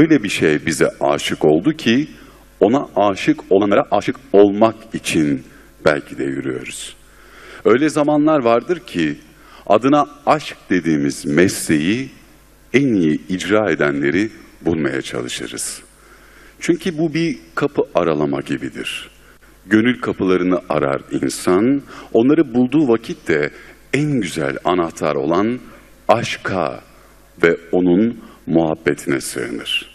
öyle bir şey bize aşık oldu ki ona aşık olanlara aşık olmak için belki de yürüyoruz. Öyle zamanlar vardır ki adına aşk dediğimiz mesleği en iyi icra edenleri bulmaya çalışırız. Çünkü bu bir kapı aralama gibidir. Gönül kapılarını arar insan, onları bulduğu vakitte en güzel anahtar olan aşka ve onun muhabbetine sığınır.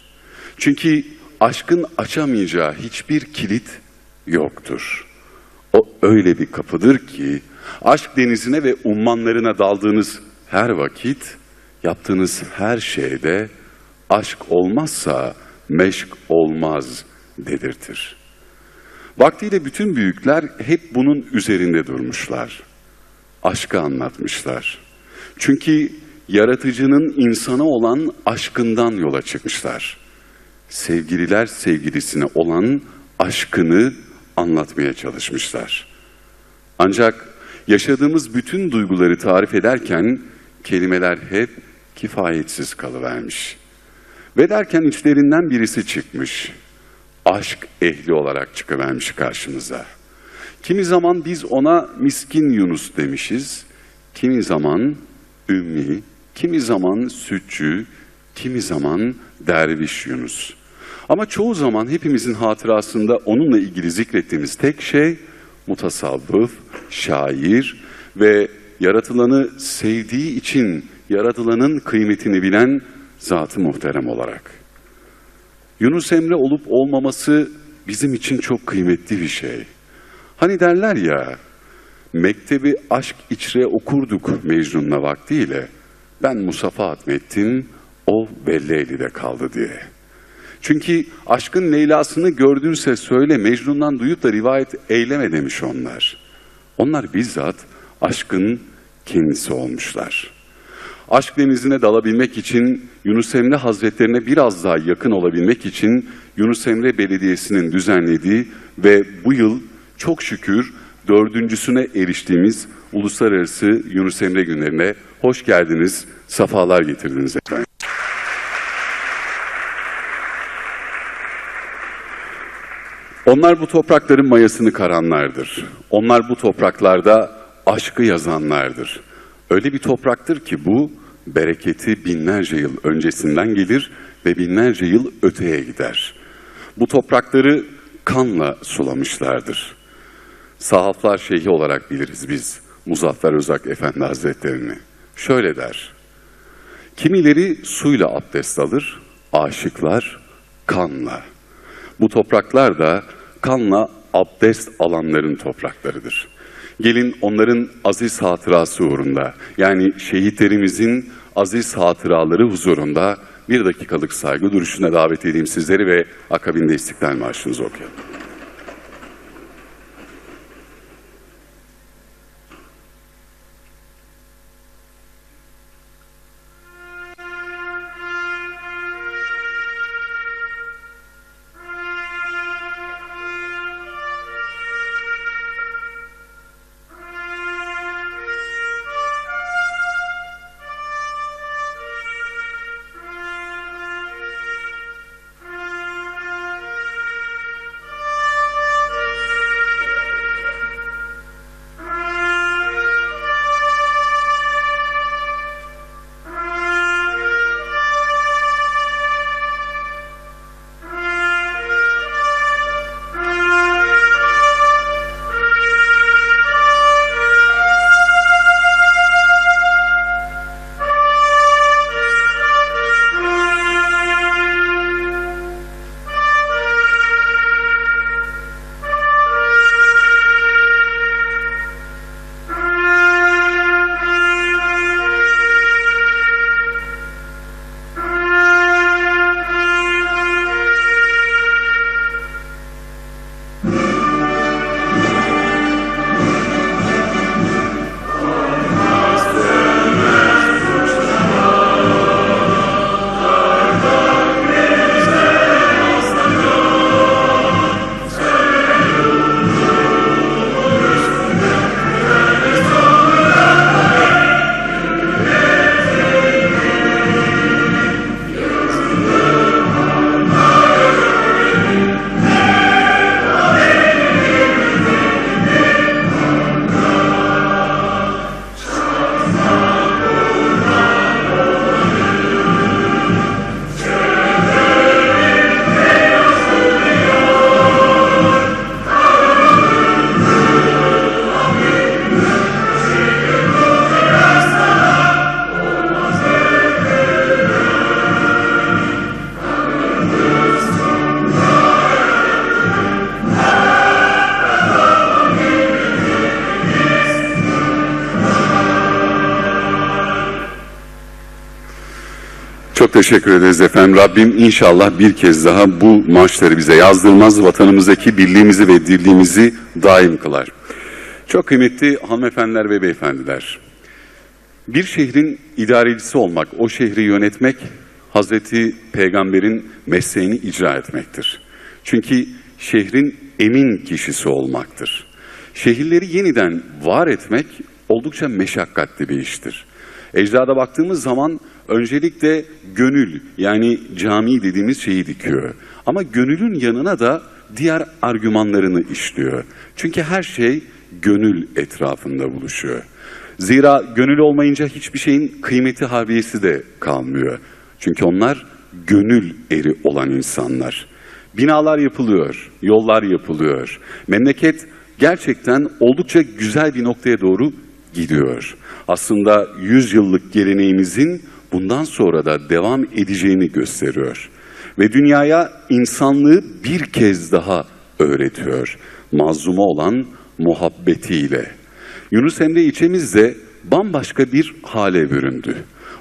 Çünkü aşkın açamayacağı hiçbir kilit yoktur. O öyle bir kapıdır ki aşk denizine ve ummanlarına daldığınız her vakit, yaptığınız her şeyde aşk olmazsa meşk olmaz dedirtir. Vaktiyle bütün büyükler hep bunun üzerinde durmuşlar. Aşkı anlatmışlar. Çünkü yaratıcının insana olan aşkından yola çıkmışlar. Sevgililer sevgilisine olan aşkını anlatmaya çalışmışlar. Ancak yaşadığımız bütün duyguları tarif ederken kelimeler hep kifayetsiz kalıvermiş. Ve derken içlerinden birisi çıkmış. Aşk ehli olarak çıkıvermiş karşımıza. Kimi zaman biz ona miskin Yunus demişiz. Kimi zaman ümmi, kimi zaman sütçü, kimi zaman derviş Yunus. Ama çoğu zaman hepimizin hatırasında onunla ilgili zikrettiğimiz tek şey mutasavvıf, şair ve yaratılanı sevdiği için yaratılanın kıymetini bilen zat-ı muhterem olarak. Yunus Emre olup olmaması bizim için çok kıymetli bir şey. Hani derler ya, mektebi aşk içre okurduk Mecnun'la vaktiyle, ben Musafa atmettim, o Belleyli'de kaldı diye. Çünkü aşkın Leyla'sını gördünse söyle Mecnun'dan duyup da rivayet eyleme demiş onlar. Onlar bizzat aşkın kendisi olmuşlar. Aşk denizine dalabilmek için Yunus Emre Hazretlerine biraz daha yakın olabilmek için Yunus Emre Belediyesi'nin düzenlediği ve bu yıl çok şükür dördüncüsüne eriştiğimiz Uluslararası Yunus Emre günlerine hoş geldiniz, safalar getirdiniz efendim. Onlar bu toprakların mayasını karanlardır. Onlar bu topraklarda aşkı yazanlardır. Öyle bir topraktır ki bu bereketi binlerce yıl öncesinden gelir ve binlerce yıl öteye gider. Bu toprakları kanla sulamışlardır. Sahaflar şeyhi olarak biliriz biz Muzaffer Özak Efendi Hazretlerini. Şöyle der. Kimileri suyla abdest alır, aşıklar kanla. Bu topraklar da kanla abdest alanların topraklarıdır. Gelin onların aziz hatırası uğrunda, yani şehitlerimizin aziz hatıraları huzurunda bir dakikalık saygı duruşuna davet edeyim sizleri ve akabinde İstiklal Marşı'nızı okuyalım. Teşekkür ederiz efendim. Rabbim inşallah bir kez daha bu maçları bize yazdırmaz. Vatanımızdaki birliğimizi ve dirliğimizi daim kılar. Çok kıymetli hanımefendiler ve beyefendiler. Bir şehrin idarecisi olmak, o şehri yönetmek Hazreti Peygamber'in mesleğini icra etmektir. Çünkü şehrin emin kişisi olmaktır. Şehirleri yeniden var etmek oldukça meşakkatli bir iştir. Ecdada baktığımız zaman öncelikle gönül yani cami dediğimiz şeyi dikiyor. Ama gönülün yanına da diğer argümanlarını işliyor. Çünkü her şey gönül etrafında buluşuyor. Zira gönül olmayınca hiçbir şeyin kıymeti harbiyesi de kalmıyor. Çünkü onlar gönül eri olan insanlar. Binalar yapılıyor, yollar yapılıyor. Memleket gerçekten oldukça güzel bir noktaya doğru gidiyor. Aslında 100 yıllık geleneğimizin bundan sonra da devam edeceğini gösteriyor. Ve dünyaya insanlığı bir kez daha öğretiyor. Mazluma olan muhabbetiyle. Yunus Emre ilçemiz de bambaşka bir hale büründü.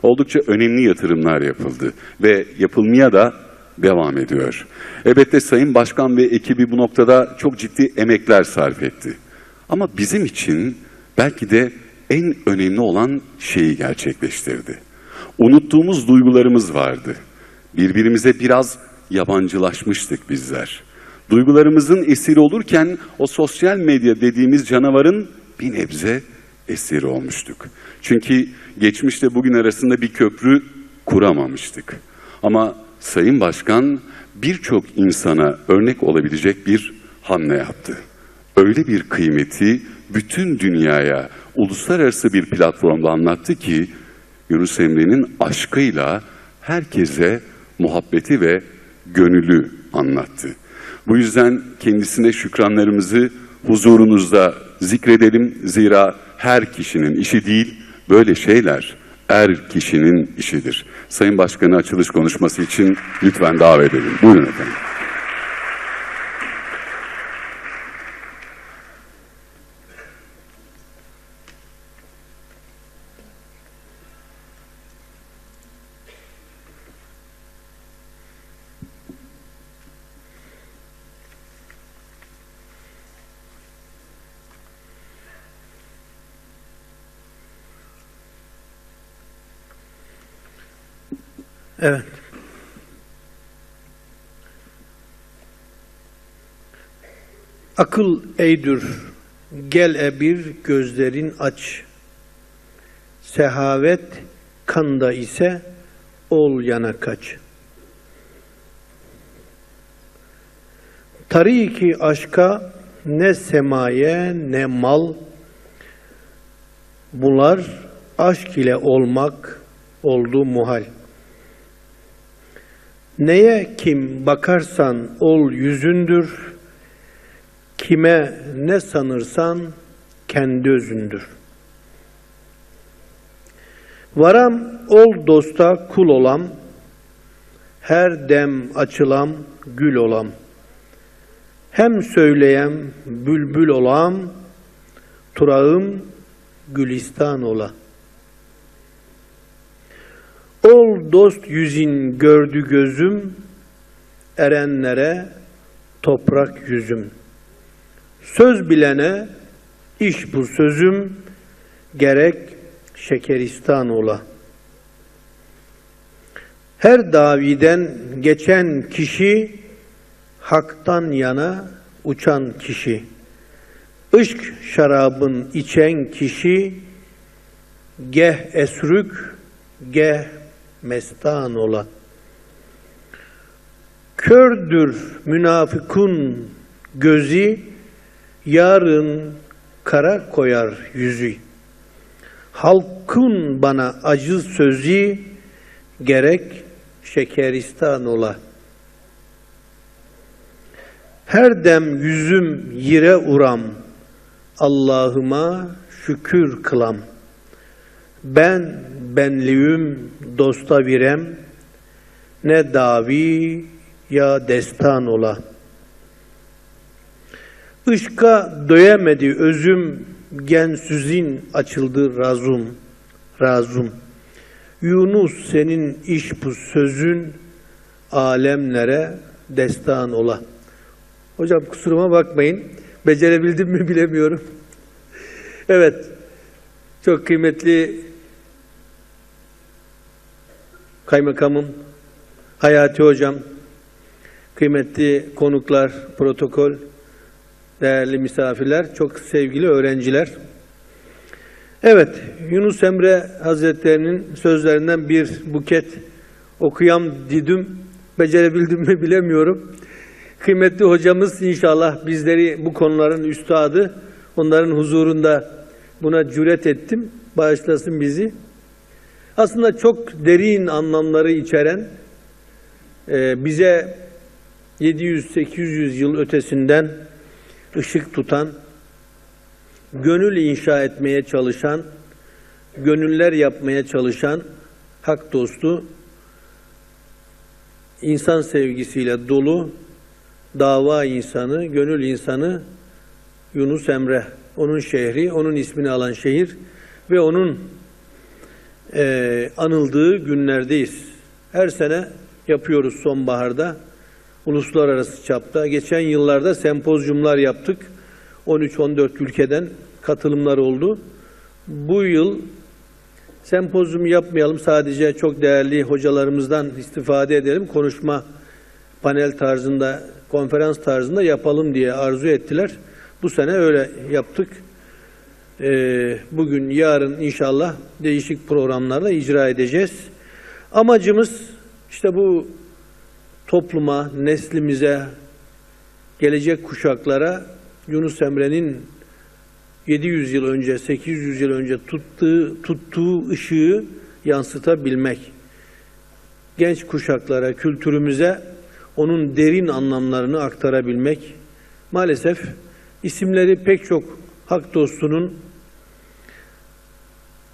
Oldukça önemli yatırımlar yapıldı ve yapılmaya da devam ediyor. Elbette Sayın Başkan ve ekibi bu noktada çok ciddi emekler sarf etti. Ama bizim için belki de en önemli olan şeyi gerçekleştirdi. Unuttuğumuz duygularımız vardı. Birbirimize biraz yabancılaşmıştık bizler. Duygularımızın esiri olurken o sosyal medya dediğimiz canavarın bir nebze esiri olmuştuk. Çünkü geçmişte bugün arasında bir köprü kuramamıştık. Ama Sayın Başkan birçok insana örnek olabilecek bir hamle yaptı. Öyle bir kıymeti bütün dünyaya uluslararası bir platformda anlattı ki Yunus Emre'nin aşkıyla herkese muhabbeti ve gönülü anlattı. Bu yüzden kendisine şükranlarımızı huzurunuzda zikredelim. Zira her kişinin işi değil, böyle şeyler er kişinin işidir. Sayın Başkanı açılış konuşması için lütfen davet edin. Buyurun efendim. Evet. Akıl eydür, gel e bir gözlerin aç. Sehavet kanda ise ol yana kaç. Tariki aşka ne semaye ne mal, bunlar aşk ile olmak oldu muhal. Neye kim bakarsan ol yüzündür, kime ne sanırsan kendi özündür. Varam ol dosta kul olam, her dem açılam gül olam. Hem söyleyem bülbül olam, turağım gülistan ola. Ol dost yüzün gördü gözüm, erenlere toprak yüzüm. Söz bilene iş bu sözüm, gerek şekeristan ola. Her daviden geçen kişi, haktan yana uçan kişi. Işk şarabın içen kişi, geh esrük, geh mestan ola. Kördür münafıkun gözü, yarın kara koyar yüzü. Halkın bana acı sözü, gerek şekeristan ola. Her dem yüzüm yire uram, Allah'ıma şükür kılam. Ben benliğim dosta virem, ne davi ya destan ola. Işka doyemedi özüm, gensüzin açıldı razum, razum. Yunus senin iş bu sözün alemlere destan ola. Hocam kusuruma bakmayın. Becerebildim mi bilemiyorum. Evet. Çok kıymetli kaymakamım, Hayati hocam, kıymetli konuklar, protokol, değerli misafirler, çok sevgili öğrenciler. Evet, Yunus Emre Hazretlerinin sözlerinden bir buket okuyam didim, becerebildim mi bilemiyorum. Kıymetli hocamız inşallah bizleri bu konuların üstadı, onların huzurunda buna cüret ettim, bağışlasın bizi. Aslında çok derin anlamları içeren, e, bize 700-800 yıl ötesinden ışık tutan, gönül inşa etmeye çalışan, gönüller yapmaya çalışan hak dostu, insan sevgisiyle dolu, dava insanı, gönül insanı Yunus Emre. Onun şehri, onun ismini alan şehir ve onun e, anıldığı günlerdeyiz. Her sene yapıyoruz sonbaharda, uluslararası çapta. Geçen yıllarda sempozyumlar yaptık. 13-14 ülkeden katılımlar oldu. Bu yıl sempozyum yapmayalım, sadece çok değerli hocalarımızdan istifade edelim. Konuşma panel tarzında, konferans tarzında yapalım diye arzu ettiler. Bu sene öyle yaptık. Ee, bugün, yarın inşallah değişik programlarla icra edeceğiz. Amacımız işte bu topluma, neslimize, gelecek kuşaklara Yunus Emre'nin 700 yıl önce, 800 yıl önce tuttuğu, tuttuğu ışığı yansıtabilmek. Genç kuşaklara, kültürümüze onun derin anlamlarını aktarabilmek. Maalesef isimleri pek çok hak dostunun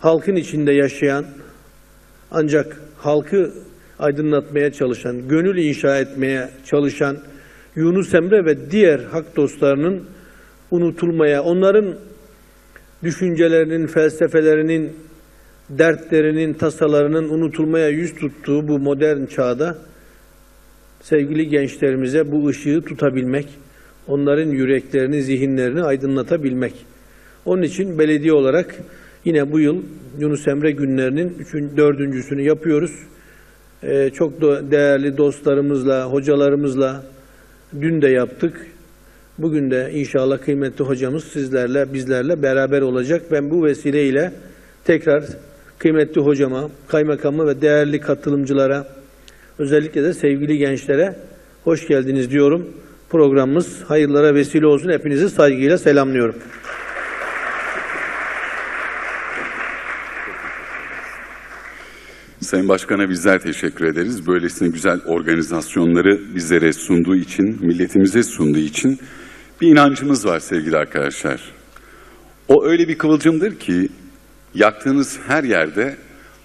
halkın içinde yaşayan ancak halkı aydınlatmaya çalışan, gönül inşa etmeye çalışan Yunus Emre ve diğer hak dostlarının unutulmaya, onların düşüncelerinin, felsefelerinin, dertlerinin, tasalarının unutulmaya yüz tuttuğu bu modern çağda sevgili gençlerimize bu ışığı tutabilmek, onların yüreklerini, zihinlerini aydınlatabilmek. Onun için belediye olarak yine bu yıl Yunus Emre günlerinin üçün, dördüncüsünü yapıyoruz. Ee, çok da değerli dostlarımızla, hocalarımızla dün de yaptık. Bugün de inşallah kıymetli hocamız sizlerle, bizlerle beraber olacak. Ben bu vesileyle tekrar kıymetli hocama, kaymakamı ve değerli katılımcılara, özellikle de sevgili gençlere hoş geldiniz diyorum. Programımız hayırlara vesile olsun. Hepinizi saygıyla selamlıyorum. Sayın Başkan'a bizler teşekkür ederiz. Böylesine güzel organizasyonları bizlere sunduğu için, milletimize sunduğu için bir inancımız var sevgili arkadaşlar. O öyle bir kıvılcımdır ki yaktığınız her yerde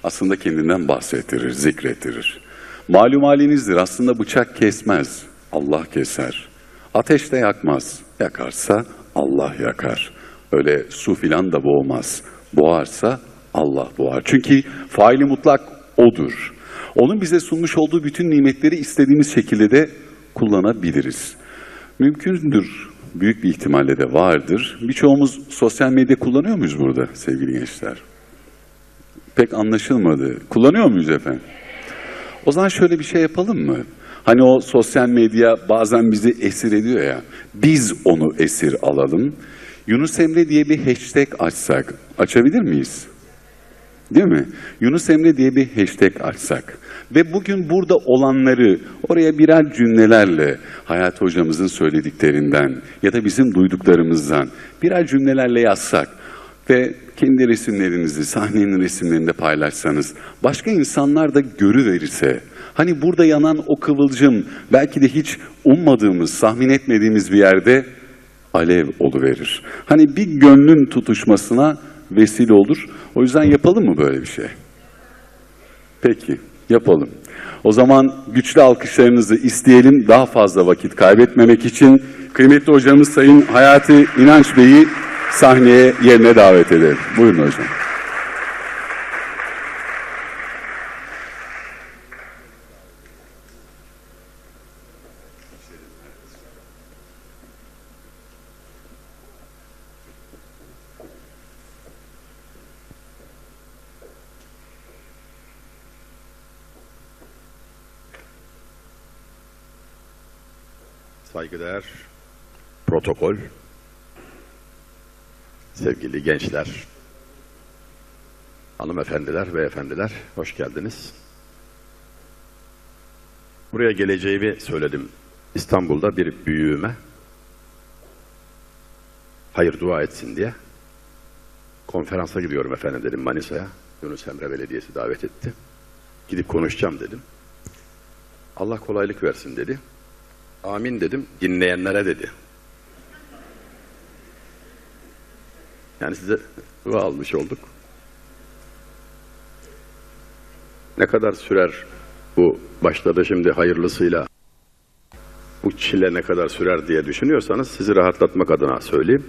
aslında kendinden bahsettirir, zikrettirir. Malum halinizdir aslında bıçak kesmez, Allah keser. Ateş de yakmaz, yakarsa Allah yakar. Öyle su filan da boğmaz, boğarsa Allah boğar. Çünkü faili mutlak O'dur. Onun bize sunmuş olduğu bütün nimetleri istediğimiz şekilde de kullanabiliriz. Mümkündür, büyük bir ihtimalle de vardır. Birçoğumuz sosyal medya kullanıyor muyuz burada sevgili gençler? Pek anlaşılmadı. Kullanıyor muyuz efendim? O zaman şöyle bir şey yapalım mı? Hani o sosyal medya bazen bizi esir ediyor ya. Biz onu esir alalım. Yunus Emre diye bir hashtag açsak. Açabilir miyiz? Değil mi? Yunus Emre diye bir hashtag açsak ve bugün burada olanları oraya birer cümlelerle Hayat Hocamızın söylediklerinden ya da bizim duyduklarımızdan birer cümlelerle yazsak ve kendi resimlerinizi, sahnenin resimlerinde paylaşsanız, başka insanlar da görüverirse, hani burada yanan o kıvılcım belki de hiç ummadığımız, tahmin etmediğimiz bir yerde alev oluverir. Hani bir gönlün tutuşmasına vesile olur. O yüzden yapalım mı böyle bir şey? Peki, yapalım. O zaman güçlü alkışlarınızı isteyelim. Daha fazla vakit kaybetmemek için kıymetli hocamız Sayın Hayati İnanç Bey'i sahneye yerine davet edelim. Buyurun hocam. Saygıdeğer protokol, sevgili gençler, hanımefendiler ve efendiler, hoş geldiniz. Buraya geleceğimi söyledim. İstanbul'da bir büyüğüme hayır dua etsin diye konferansa gidiyorum efendim dedim Manisa'ya. Yunus Emre Belediyesi davet etti. Gidip konuşacağım dedim. Allah kolaylık versin dedi. Amin dedim. Dinleyenlere dedi. Yani size dua almış olduk. Ne kadar sürer bu başladı şimdi hayırlısıyla bu çile ne kadar sürer diye düşünüyorsanız sizi rahatlatmak adına söyleyeyim.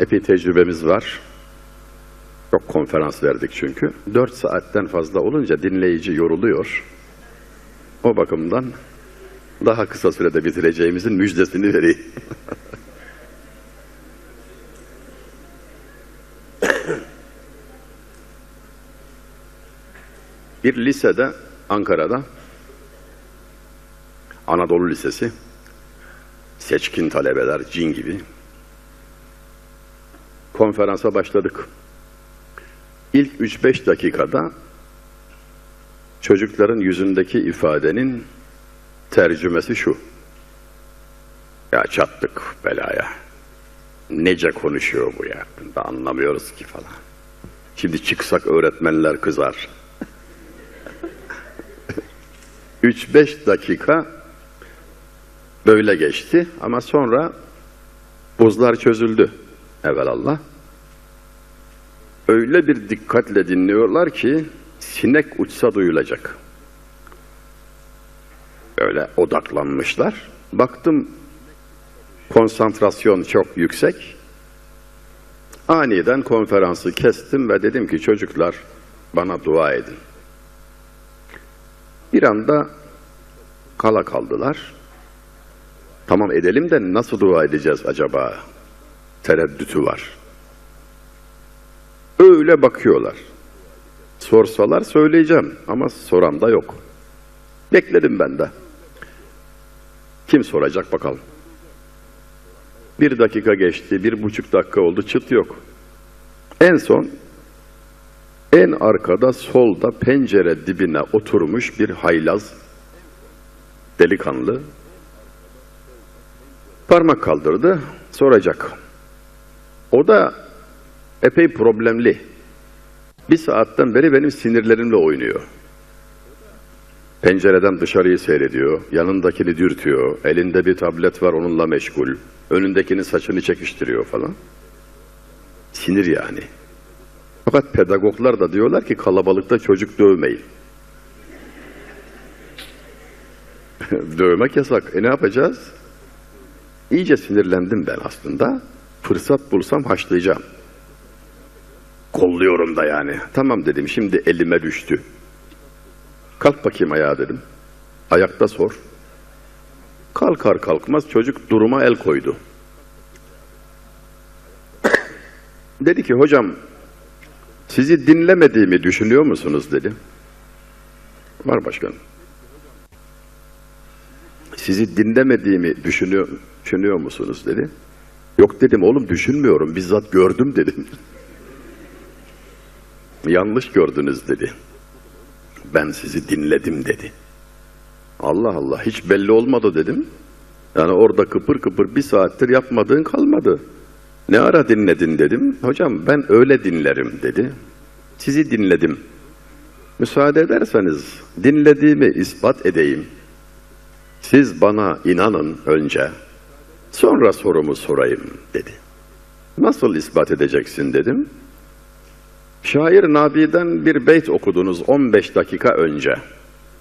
Epey tecrübemiz var. Çok konferans verdik çünkü. Dört saatten fazla olunca dinleyici yoruluyor. O bakımdan daha kısa sürede bitireceğimizin müjdesini vereyim. Bir lisede Ankara'da Anadolu Lisesi seçkin talebeler cin gibi konferansa başladık. İlk 3-5 dakikada çocukların yüzündeki ifadenin tercümesi şu. Ya çattık belaya. Nece konuşuyor bu ya? Da anlamıyoruz ki falan. Şimdi çıksak öğretmenler kızar. 3-5 dakika böyle geçti ama sonra buzlar çözüldü evvelallah. Öyle bir dikkatle dinliyorlar ki sinek uçsa duyulacak. Böyle odaklanmışlar. Baktım konsantrasyon çok yüksek. Aniden konferansı kestim ve dedim ki çocuklar bana dua edin. Bir anda kala kaldılar. Tamam edelim de nasıl dua edeceğiz acaba? Tereddütü var. Öyle bakıyorlar. Sorsalar söyleyeceğim ama soran da yok. Bekledim ben de. Kim soracak bakalım. Bir dakika geçti, bir buçuk dakika oldu, çıt yok. En son en arkada solda pencere dibine oturmuş bir haylaz delikanlı parmak kaldırdı, soracak. O da epey problemli. Bir saatten beri benim sinirlerimle oynuyor. Pencereden dışarıyı seyrediyor, yanındakini dürtüyor, elinde bir tablet var onunla meşgul, önündekinin saçını çekiştiriyor falan. Sinir yani. Fakat pedagoglar da diyorlar ki kalabalıkta çocuk dövmeyin. Dövmek yasak. E ne yapacağız? İyice sinirlendim ben aslında. Fırsat bulsam haşlayacağım. Kolluyorum da yani. Tamam dedim şimdi elime düştü. Kalk bakayım ayağa dedim. Ayakta sor. Kalkar kalkmaz çocuk duruma el koydu. dedi ki hocam sizi dinlemediğimi düşünüyor musunuz dedi. Var başkanım. Sizi dinlemediğimi düşünüyor, düşünüyor musunuz dedi. Yok dedim oğlum düşünmüyorum bizzat gördüm dedim. Yanlış gördünüz dedi. Ben sizi dinledim dedi. Allah Allah hiç belli olmadı dedim. Yani orada kıpır kıpır bir saattir yapmadığın kalmadı. Ne ara dinledin dedim. Hocam ben öyle dinlerim dedi. Sizi dinledim. Müsaade ederseniz dinlediğimi ispat edeyim. Siz bana inanın önce, sonra sorumu sorayım dedi. Nasıl ispat edeceksin dedim. Şair Nabi'den bir beyt okudunuz 15 dakika önce.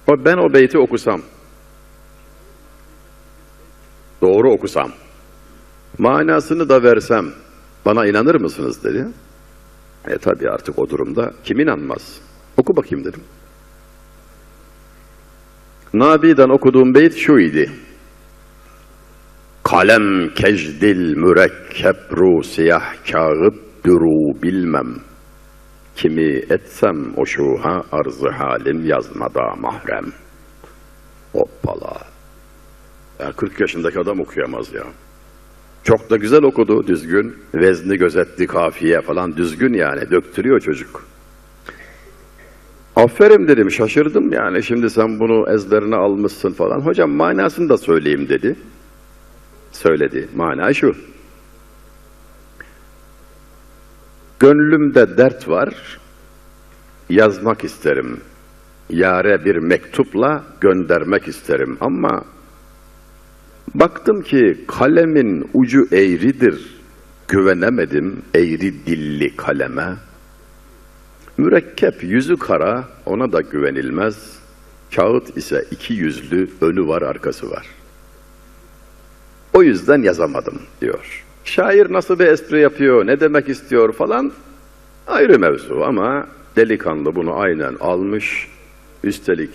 O ben o beyti okusam, doğru okusam, manasını da versem bana inanır mısınız dedi. E tabi artık o durumda kim inanmaz? Oku bakayım dedim. Nabi'den okuduğum beyt şu idi. Kalem kecdil mürekkep ru siyah kağıt duru bilmem. Kimi etsem o şuha arzı halim yazmada mahrem. Hoppala. Ya 40 yaşındaki adam okuyamaz ya. Çok da güzel okudu düzgün. Vezni gözetti kafiye falan düzgün yani. Döktürüyor çocuk. Aferin dedim şaşırdım yani şimdi sen bunu ezberine almışsın falan. Hocam manasını da söyleyeyim dedi. Söyledi. Mana şu. Gönlümde dert var. Yazmak isterim. Yare bir mektupla göndermek isterim ama baktım ki kalemin ucu eğridir. Güvenemedim eğri dilli kaleme. Mürekkep yüzü kara ona da güvenilmez. Kağıt ise iki yüzlü önü var arkası var. O yüzden yazamadım diyor. Şair nasıl bir espri yapıyor, ne demek istiyor falan ayrı mevzu ama delikanlı bunu aynen almış. Üstelik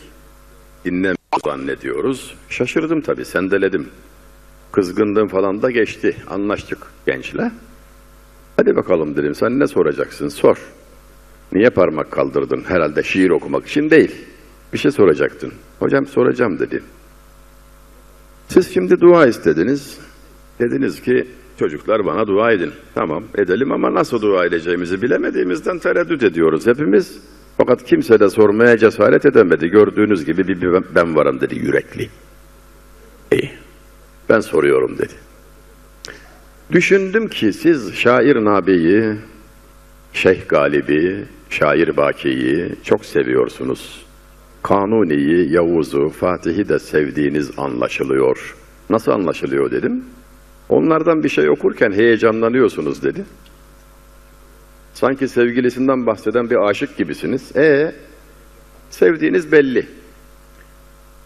dinlemiyor zannediyoruz. Şaşırdım tabii, sendeledim. Kızgınlığım falan da geçti. Anlaştık gençle. Hadi bakalım dedim, sen ne soracaksın? Sor. Niye parmak kaldırdın? Herhalde şiir okumak için değil. Bir şey soracaktın. Hocam soracağım dedi. Siz şimdi dua istediniz. Dediniz ki çocuklar bana dua edin. Tamam edelim ama nasıl dua edeceğimizi bilemediğimizden tereddüt ediyoruz hepimiz. Fakat kimse de sormaya cesaret edemedi. Gördüğünüz gibi bir ben varım dedi yürekli. İyi. Ben soruyorum dedi. Düşündüm ki siz şair Nabi'yi, Şeyh Galibi, şair Baki'yi çok seviyorsunuz. Kanuni'yi, Yavuz'u, Fatih'i de sevdiğiniz anlaşılıyor. Nasıl anlaşılıyor dedim. Onlardan bir şey okurken heyecanlanıyorsunuz dedi. Sanki sevgilisinden bahseden bir aşık gibisiniz. E sevdiğiniz belli.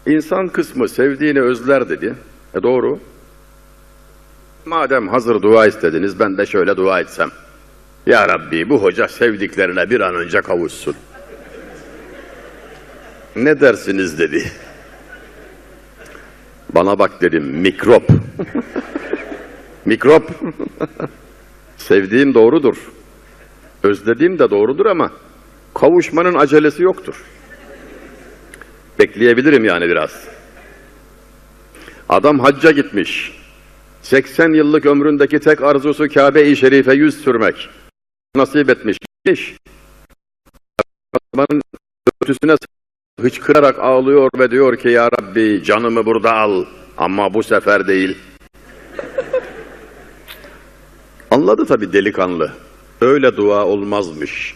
İnsan kısmı sevdiğini özler dedi. E doğru. Madem hazır dua istediniz ben de şöyle dua etsem. Ya Rabbi bu hoca sevdiklerine bir an önce kavuşsun. Ne dersiniz dedi. Bana bak dedim mikrop. Mikrop. Sevdiğim doğrudur. Özlediğim de doğrudur ama kavuşmanın acelesi yoktur. Bekleyebilirim yani biraz. Adam hacca gitmiş. 80 yıllık ömründeki tek arzusu Kabe-i Şerif'e yüz sürmek. Nasip etmiş. Gitmiş. Adamın örtüsüne hıçkırarak ağlıyor ve diyor ki ya Rabbi canımı burada al ama bu sefer değil. Anladı tabi delikanlı. Öyle dua olmazmış.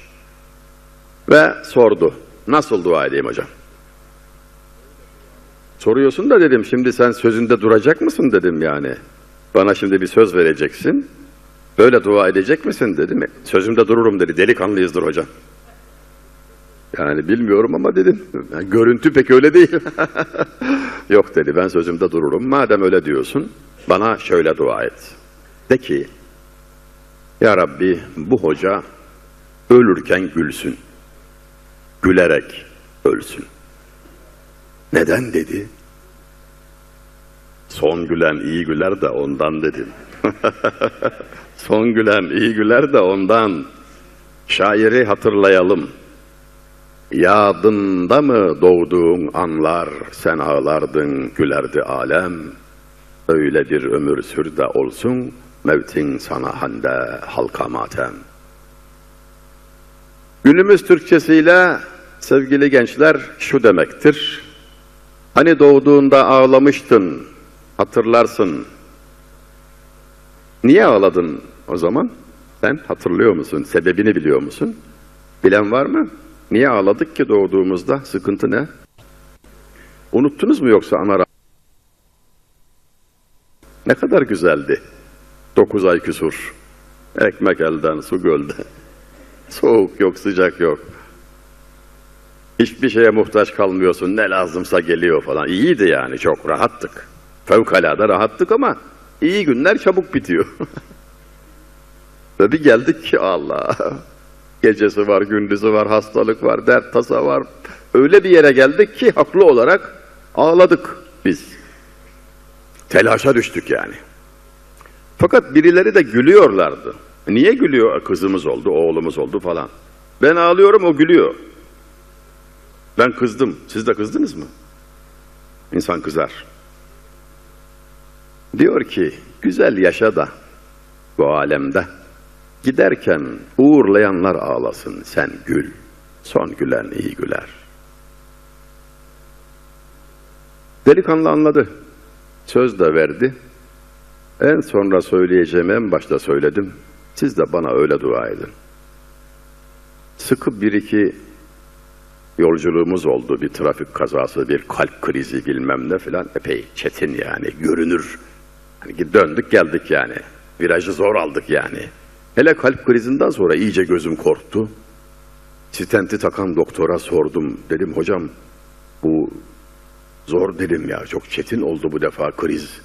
Ve sordu. Nasıl dua edeyim hocam? Soruyorsun da dedim şimdi sen sözünde duracak mısın dedim yani. Bana şimdi bir söz vereceksin. Böyle dua edecek misin dedim. Sözümde dururum dedi. Delikanlıyızdır hocam. Yani bilmiyorum ama dedim. Yani görüntü pek öyle değil. Yok dedi ben sözümde dururum. Madem öyle diyorsun bana şöyle dua et. De ki Ya Rabbi bu hoca ölürken gülsün. Gülerek ölsün. Neden dedi? Son gülen iyi güler de ondan dedim. Son gülen iyi güler de ondan. Şairi hatırlayalım. Yadında mı doğduğun anlar sen ağlardın gülerdi alem. Öyle bir ömür sür de olsun mevtin sana hande halka matem. Günümüz Türkçesiyle sevgili gençler şu demektir. Hani doğduğunda ağlamıştın hatırlarsın. Niye ağladın o zaman? Sen hatırlıyor musun? Sebebini biliyor musun? Bilen var mı? Niye ağladık ki doğduğumuzda? Sıkıntı ne? Unuttunuz mu yoksa ana Ne kadar güzeldi. Dokuz ay küsur. Ekmek elden, su gölde. Soğuk yok, sıcak yok. Hiçbir şeye muhtaç kalmıyorsun. Ne lazımsa geliyor falan. İyiydi yani çok rahattık. Fevkalade rahattık ama iyi günler çabuk bitiyor. Ve bir geldik ki Allah. Gecesi var, gündüzü var, hastalık var, dert tasa var. Öyle bir yere geldik ki haklı olarak ağladık biz. Telaşa düştük yani. Fakat birileri de gülüyorlardı. Niye gülüyor? Kızımız oldu, oğlumuz oldu falan. Ben ağlıyorum, o gülüyor. Ben kızdım. Siz de kızdınız mı? İnsan kızar. Diyor ki güzel yaşa da bu alemde giderken uğurlayanlar ağlasın sen gül. Son gülen iyi güler. Delikanlı anladı. Söz de verdi. En sonra söyleyeceğimi en başta söyledim. Siz de bana öyle dua edin. Sıkı bir iki yolculuğumuz oldu. Bir trafik kazası, bir kalp krizi bilmem ne filan. Epey çetin yani, görünür. Hani döndük geldik yani. Virajı zor aldık yani. Hele kalp krizinden sonra iyice gözüm korktu. Stenti takan doktora sordum. Dedim hocam bu zor dedim ya çok çetin oldu bu defa kriz.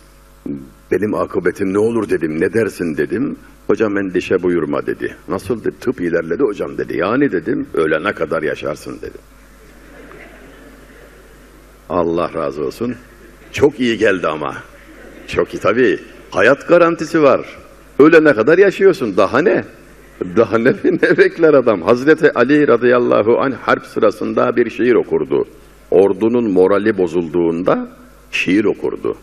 Benim akıbetim ne olur dedim ne dersin dedim. Hocam endişe buyurma dedi. Nasıl dedi tıp ilerledi hocam dedi. Yani dedim ölene kadar yaşarsın dedi. Allah razı olsun. Çok iyi geldi ama. Çok iyi tabii. Hayat garantisi var. Ölene kadar yaşıyorsun. Daha ne? Daha ne, ne bekler adam? Hazreti Ali radıyallahu anh harp sırasında bir şiir okurdu. Ordunun morali bozulduğunda şiir okurdu.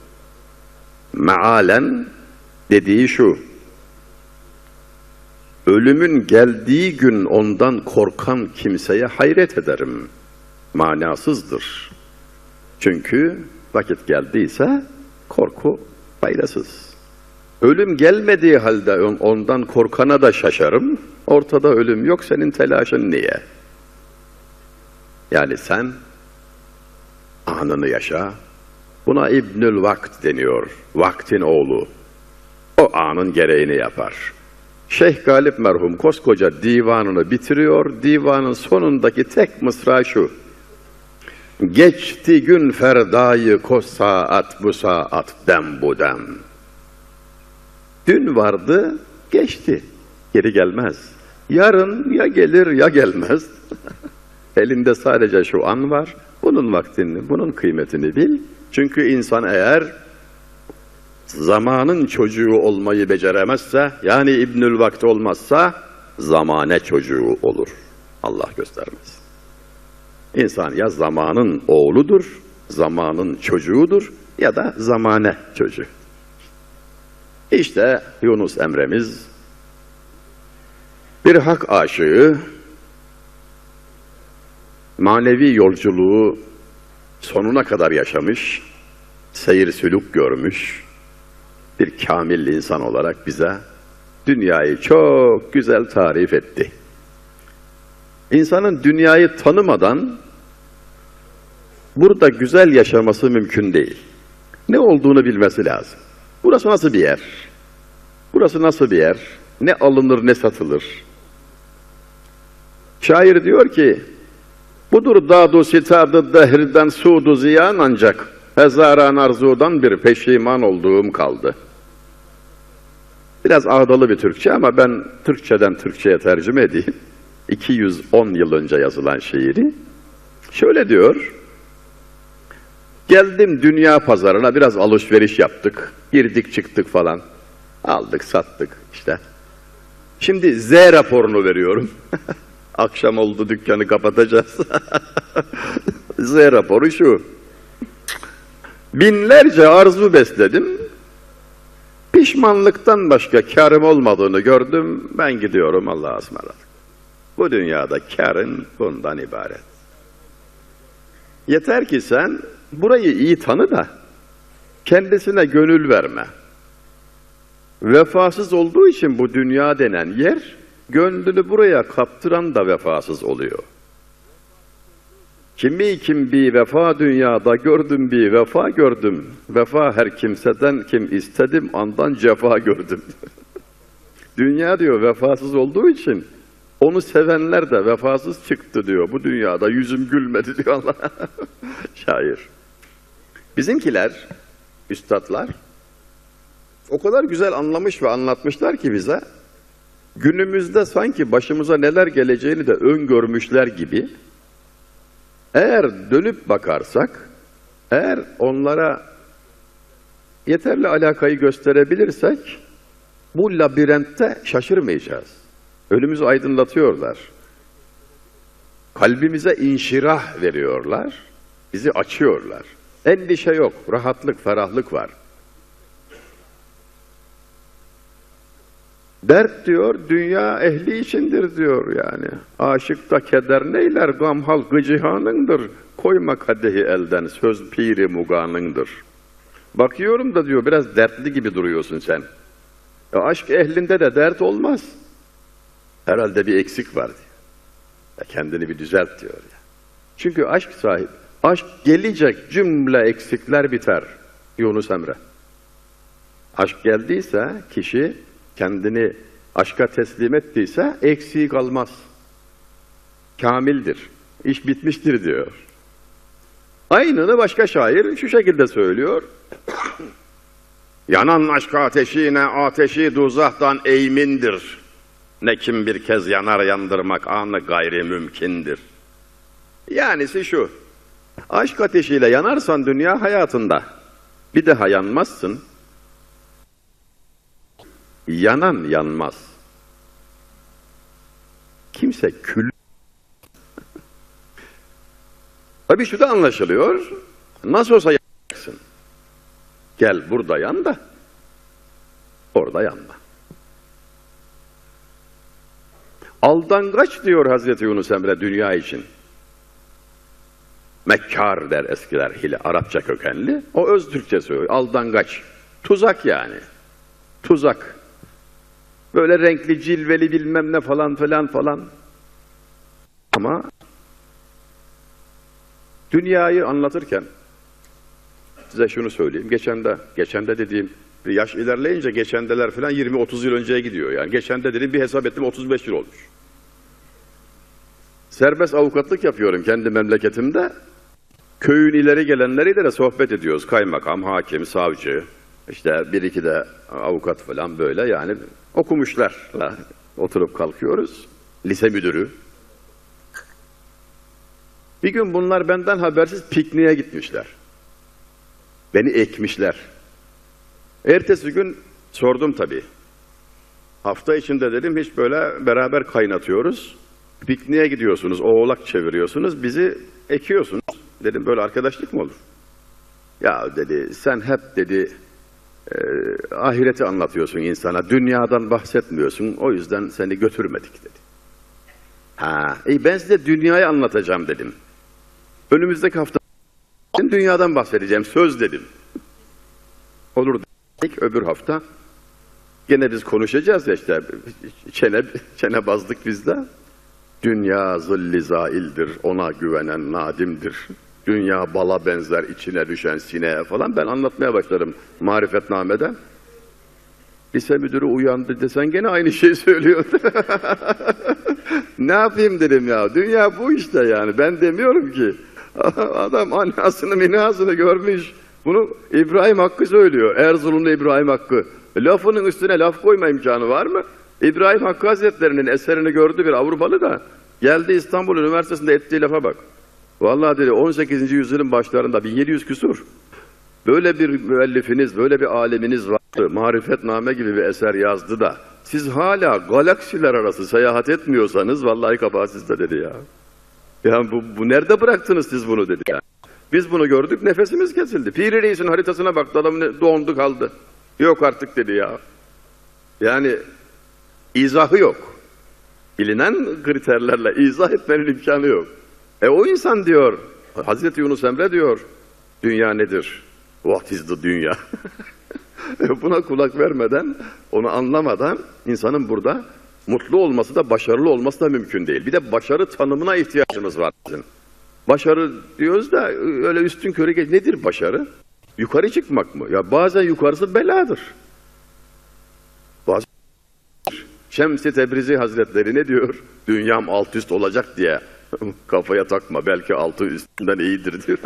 Mealen dediği şu. Ölümün geldiği gün ondan korkan kimseye hayret ederim. Manasızdır. Çünkü vakit geldiyse korku faydasız. Ölüm gelmediği halde on- ondan korkana da şaşarım. Ortada ölüm yok senin telaşın niye? Yani sen anını yaşa. Buna İbnül Vakt deniyor. Vaktin oğlu. O anın gereğini yapar. Şeyh Galip merhum koskoca divanını bitiriyor. Divanın sonundaki tek mısra şu. Geçti gün ferdayı ko saat bu saat dem bu dem. Dün vardı, geçti. Geri gelmez. Yarın ya gelir ya gelmez. Elinde sadece şu an var. Bunun vaktini, bunun kıymetini bil. Çünkü insan eğer zamanın çocuğu olmayı beceremezse, yani İbnül Vakti olmazsa zamane çocuğu olur. Allah göstermez. İnsan ya zamanın oğludur, zamanın çocuğudur ya da zamane çocuğu. İşte Yunus Emre'miz bir hak aşığı manevi yolculuğu sonuna kadar yaşamış, seyir sülük görmüş bir kamil insan olarak bize dünyayı çok güzel tarif etti. İnsanın dünyayı tanımadan burada güzel yaşaması mümkün değil. Ne olduğunu bilmesi lazım. Burası nasıl bir yer? Burası nasıl bir yer? Ne alınır ne satılır? Şair diyor ki, budur dadu sitadı dehrden sudu ziyan ancak hezaran arzudan bir peşiman olduğum kaldı. Biraz ağdalı bir Türkçe ama ben Türkçeden Türkçe'ye tercüme edeyim. 210 yıl önce yazılan şiiri. Şöyle diyor, Geldim dünya pazarına biraz alışveriş yaptık. Girdik çıktık falan. Aldık sattık işte. Şimdi Z raporunu veriyorum. Akşam oldu dükkanı kapatacağız. Z raporu şu. Binlerce arzu besledim. Pişmanlıktan başka karım olmadığını gördüm. Ben gidiyorum Allah'a ısmarladık. Bu dünyada karın bundan ibaret. Yeter ki sen burayı iyi tanı da kendisine gönül verme. Vefasız olduğu için bu dünya denen yer gönlünü buraya kaptıran da vefasız oluyor. Kimi kim bir vefa dünyada gördüm bir vefa gördüm. Vefa her kimseden kim istedim andan cefa gördüm. Dünya diyor vefasız olduğu için onu sevenler de vefasız çıktı diyor. Bu dünyada yüzüm gülmedi diyor Allah. Şair. Bizimkiler, üstadlar o kadar güzel anlamış ve anlatmışlar ki bize günümüzde sanki başımıza neler geleceğini de öngörmüşler gibi eğer dönüp bakarsak eğer onlara yeterli alakayı gösterebilirsek bu labirentte şaşırmayacağız. Önümüzü aydınlatıyorlar. Kalbimize inşirah veriyorlar. Bizi açıyorlar. Endişe yok, rahatlık, ferahlık var. Dert diyor, dünya ehli içindir diyor yani. Aşıkta keder neyler, gam halkı cihanındır. Koyma kadehi elden, söz piri muganındır. Bakıyorum da diyor, biraz dertli gibi duruyorsun sen. Ya aşk ehlinde de dert olmaz. Herhalde bir eksik var diyor. Ya kendini bir düzelt diyor ya. Çünkü aşk sahip, aşk gelecek cümle eksikler biter. Yunus Emre. Aşk geldiyse kişi kendini aşka teslim ettiyse eksiği kalmaz. Kamildir. İş bitmiştir diyor. Aynını başka şair şu şekilde söylüyor. Yanan aşk ateşine ateşi duzahtan eğmindir. Ne kim bir kez yanar yandırmak anı gayri mümkündür. Yanisi şu. Aşk ateşiyle yanarsan dünya hayatında bir daha yanmazsın. Yanan yanmaz. Kimse kül. Tabii şu da anlaşılıyor. Nasıl olsa yanacaksın. Gel burada yan da orada yanma. Aldangaç diyor Hazreti Yunus Emre dünya için. Mekkar der eskiler hile Arapça kökenli. O öz Türkçe söylüyor. Aldangaç. Tuzak yani. Tuzak. Böyle renkli cilveli bilmem ne falan filan falan. Ama dünyayı anlatırken size şunu söyleyeyim. Geçen de, geçen de dediğim yaş ilerleyince geçendeler falan 20-30 yıl önceye gidiyor. Yani geçen de dedim bir hesap ettim 35 yıl olmuş. Serbest avukatlık yapıyorum kendi memleketimde. Köyün ileri gelenleriyle de sohbet ediyoruz. Kaymakam, hakim, savcı, işte bir iki de avukat falan böyle yani okumuşlarla oturup kalkıyoruz. Lise müdürü. Bir gün bunlar benden habersiz pikniğe gitmişler. Beni ekmişler. Ertesi gün sordum tabii. Hafta içinde dedim hiç böyle beraber kaynatıyoruz. Pikniğe gidiyorsunuz, oğlak çeviriyorsunuz, bizi ekiyorsunuz. Dedim böyle arkadaşlık mı olur? Ya dedi sen hep dedi e, ahireti anlatıyorsun insana, dünyadan bahsetmiyorsun, o yüzden seni götürmedik dedi. Ha, iyi ben size dünyayı anlatacağım dedim. Önümüzdeki hafta dünyadan bahsedeceğim, söz dedim. Olur dedik, öbür hafta gene biz konuşacağız ya işte, çene, çene bazdık biz de. Dünya zilli zaildir, ona güvenen nadimdir. Dünya bala benzer, içine düşen sineğe falan. Ben anlatmaya başlarım marifetnamede. Lise müdürü uyandı desen gene aynı şeyi söylüyor. ne yapayım dedim ya. Dünya bu işte yani. Ben demiyorum ki. Adam anasını minasını görmüş. Bunu İbrahim Hakkı söylüyor. Erzurumlu İbrahim Hakkı. Lafının üstüne laf koyma imkanı var mı? İbrahim Hakkı Hazretleri'nin eserini gördü bir Avrupalı da geldi İstanbul Üniversitesi'nde ettiği lafa bak. Vallahi dedi 18. yüzyılın başlarında 1700 küsur. Böyle bir müellifiniz, böyle bir aleminiz vardı. Marifetname gibi bir eser yazdı da siz hala galaksiler arası seyahat etmiyorsanız vallahi kabahat sizde dedi ya. Ya bu, bu nerede bıraktınız siz bunu dedi ya. Biz bunu gördük nefesimiz kesildi. Piri Reis'in haritasına baktı adam dondu kaldı. Yok artık dedi ya. Yani izahı yok. Bilinen kriterlerle izah etmenin imkanı yok. E o insan diyor, Hazreti Yunus Emre diyor, dünya nedir? What is the dünya? E Buna kulak vermeden, onu anlamadan insanın burada mutlu olması da başarılı olması da mümkün değil. Bir de başarı tanımına ihtiyacımız var bizim. Başarı diyoruz da öyle üstün körü geç. Nedir başarı? Yukarı çıkmak mı? Ya bazen yukarısı beladır. Bazen Şems-i Tebrizi Hazretleri ne diyor? Dünyam alt üst olacak diye kafaya takma. Belki altı üstünden iyidir diyor.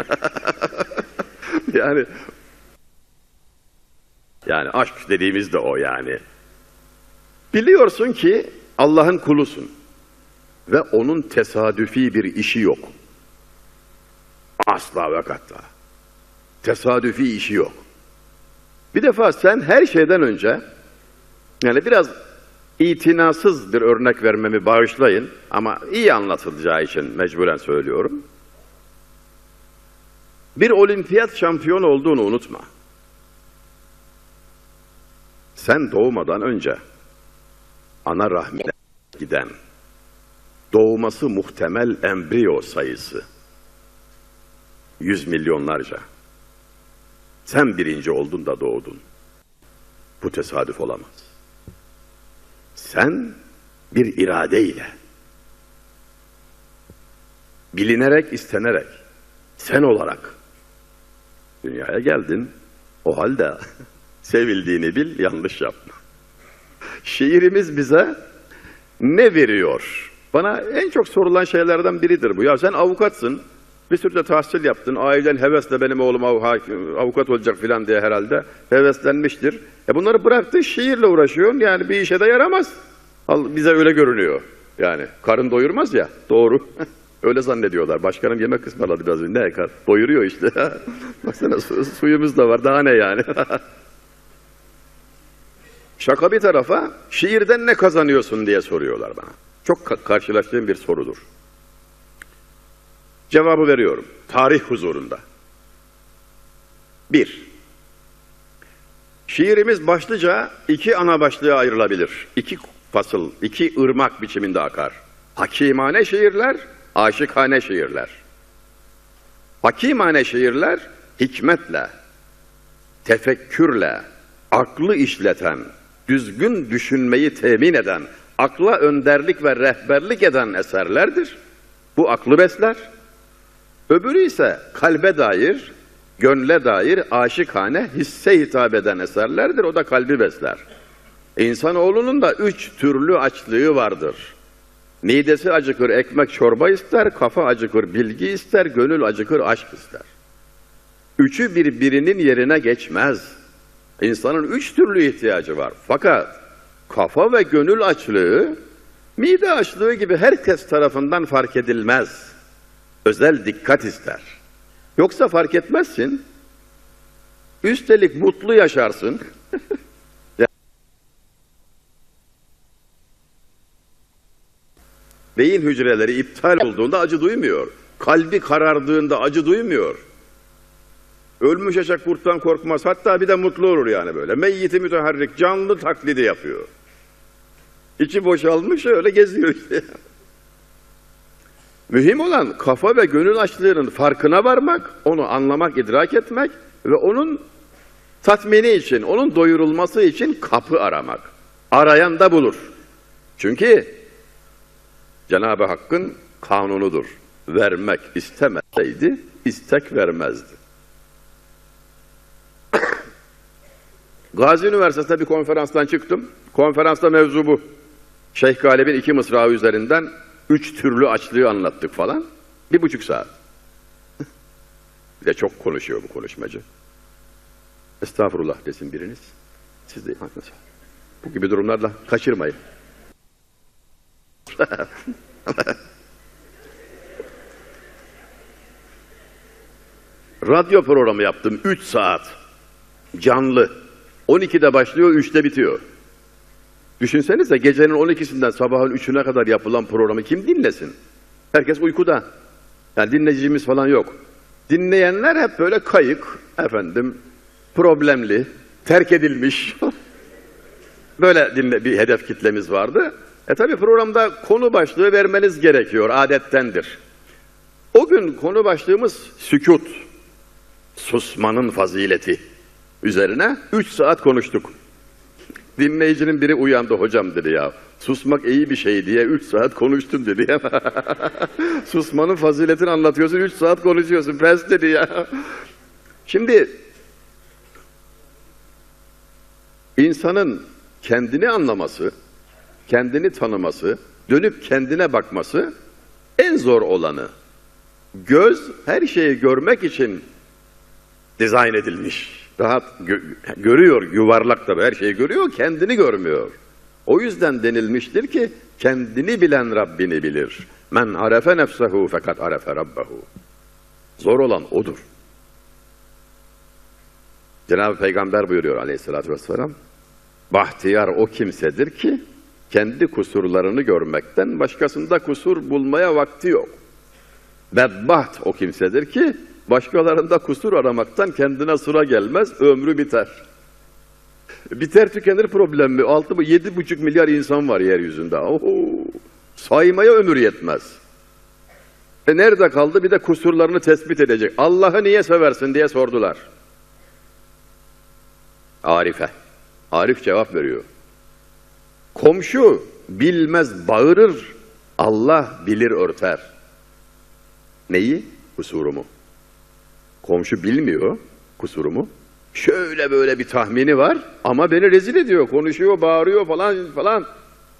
yani yani aşk dediğimiz de o yani. Biliyorsun ki Allah'ın kulusun ve onun tesadüfi bir işi yok. Asla ve katta. Tesadüfi işi yok. Bir defa sen her şeyden önce yani biraz itinasız bir örnek vermemi bağışlayın ama iyi anlatılacağı için mecburen söylüyorum. Bir olimpiyat şampiyonu olduğunu unutma. Sen doğmadan önce ana rahmine giden doğması muhtemel embriyo sayısı yüz milyonlarca. Sen birinci oldun da doğdun. Bu tesadüf olamaz. Sen bir iradeyle, bilinerek, istenerek, sen olarak dünyaya geldin. O halde sevildiğini bil, yanlış yapma. Şiirimiz bize ne veriyor? Bana en çok sorulan şeylerden biridir bu. Ya sen avukatsın, bir sürü de tahsil yaptın. Ailen hevesle benim oğlum av- avukat olacak filan diye herhalde heveslenmiştir. E bunları bıraktın, şiirle uğraşıyorsun. Yani bir işe de yaramaz. Al- Bize öyle görünüyor. Yani karın doyurmaz ya, doğru. öyle zannediyorlar. Başkanım yemek ısmarladı biraz önce. Ne kar? Doyuruyor işte. Baksana su- suyumuz da var, daha ne yani? Şaka bir tarafa, şiirden ne kazanıyorsun diye soruyorlar bana. Çok ka- karşılaştığım bir sorudur. Cevabı veriyorum. Tarih huzurunda. Bir, şiirimiz başlıca iki ana başlığa ayrılabilir. İki fasıl, iki ırmak biçiminde akar. Hakimane şiirler, aşıkhane şiirler. Hakimane şiirler hikmetle, tefekkürle, aklı işleten, düzgün düşünmeyi temin eden, akla önderlik ve rehberlik eden eserlerdir. Bu aklı besler. Öbürü ise kalbe dair, gönle dair aşıkhane hisse hitap eden eserlerdir. O da kalbi besler. İnsanoğlunun da üç türlü açlığı vardır. Midesi acıkır ekmek çorba ister, kafa acıkır bilgi ister, gönül acıkır aşk ister. Üçü birbirinin yerine geçmez. İnsanın üç türlü ihtiyacı var. Fakat kafa ve gönül açlığı, mide açlığı gibi herkes tarafından fark edilmez. Özel dikkat ister. Yoksa fark etmezsin. Üstelik mutlu yaşarsın. Beyin hücreleri iptal olduğunda acı duymuyor. Kalbi karardığında acı duymuyor. Ölmüş eşek kurttan korkmaz. Hatta bir de mutlu olur yani böyle. Meyyiti müteharrik, canlı taklidi yapıyor. İçi boşalmış öyle geziyor işte. Mühim olan kafa ve gönül açlığının farkına varmak, onu anlamak, idrak etmek ve onun tatmini için, onun doyurulması için kapı aramak. Arayan da bulur. Çünkü Cenab-ı Hakk'ın kanunudur. Vermek istemeseydi, istek vermezdi. Gazi Üniversitesi'nde bir konferanstan çıktım. Konferansta mevzu bu. Şeyh Galip'in iki mısrağı üzerinden üç türlü açlığı anlattık falan. Bir buçuk saat. bir de çok konuşuyor bu konuşmacı. Estağfurullah desin biriniz. Siz de bu gibi durumlarla kaçırmayın. Radyo programı yaptım 3 saat. Canlı. 12'de başlıyor, 3'te bitiyor. Düşünsenize gecenin 12'sinden sabahın 3'üne kadar yapılan programı kim dinlesin? Herkes uykuda. Yani dinleyicimiz falan yok. Dinleyenler hep böyle kayık, efendim, problemli, terk edilmiş. böyle dinle bir hedef kitlemiz vardı. E tabi programda konu başlığı vermeniz gerekiyor, adettendir. O gün konu başlığımız sükut, susmanın fazileti üzerine 3 saat konuştuk. Dinleyicinin biri uyandı hocam dedi ya. Susmak iyi bir şey diye 3 saat konuştun dedi ya. Susmanın faziletini anlatıyorsun 3 saat konuşuyorsun. Pes dedi ya. Şimdi insanın kendini anlaması, kendini tanıması, dönüp kendine bakması en zor olanı. Göz her şeyi görmek için dizayn edilmiş. Rahat gö- görüyor, yuvarlak tabii her şeyi görüyor, kendini görmüyor. O yüzden denilmiştir ki kendini bilen Rabbini bilir. Men arefe nefsehu fakat arefe rabbehu. Zor olan odur. Cenab-ı Peygamber buyuruyor aleyhissalatü vesselam. Bahtiyar o kimsedir ki kendi kusurlarını görmekten başkasında kusur bulmaya vakti yok. Bedbaht o kimsedir ki başkalarında kusur aramaktan kendine sıra gelmez, ömrü biter. Biter tükenir problem mi? Altı mı? Yedi buçuk milyar insan var yeryüzünde. Oho! Saymaya ömür yetmez. E nerede kaldı? Bir de kusurlarını tespit edecek. Allah'ı niye seversin diye sordular. Arif'e. Arif cevap veriyor. Komşu bilmez bağırır, Allah bilir örter. Neyi? Kusurumu. Komşu bilmiyor kusurumu. Şöyle böyle bir tahmini var ama beni rezil ediyor, konuşuyor, bağırıyor falan falan.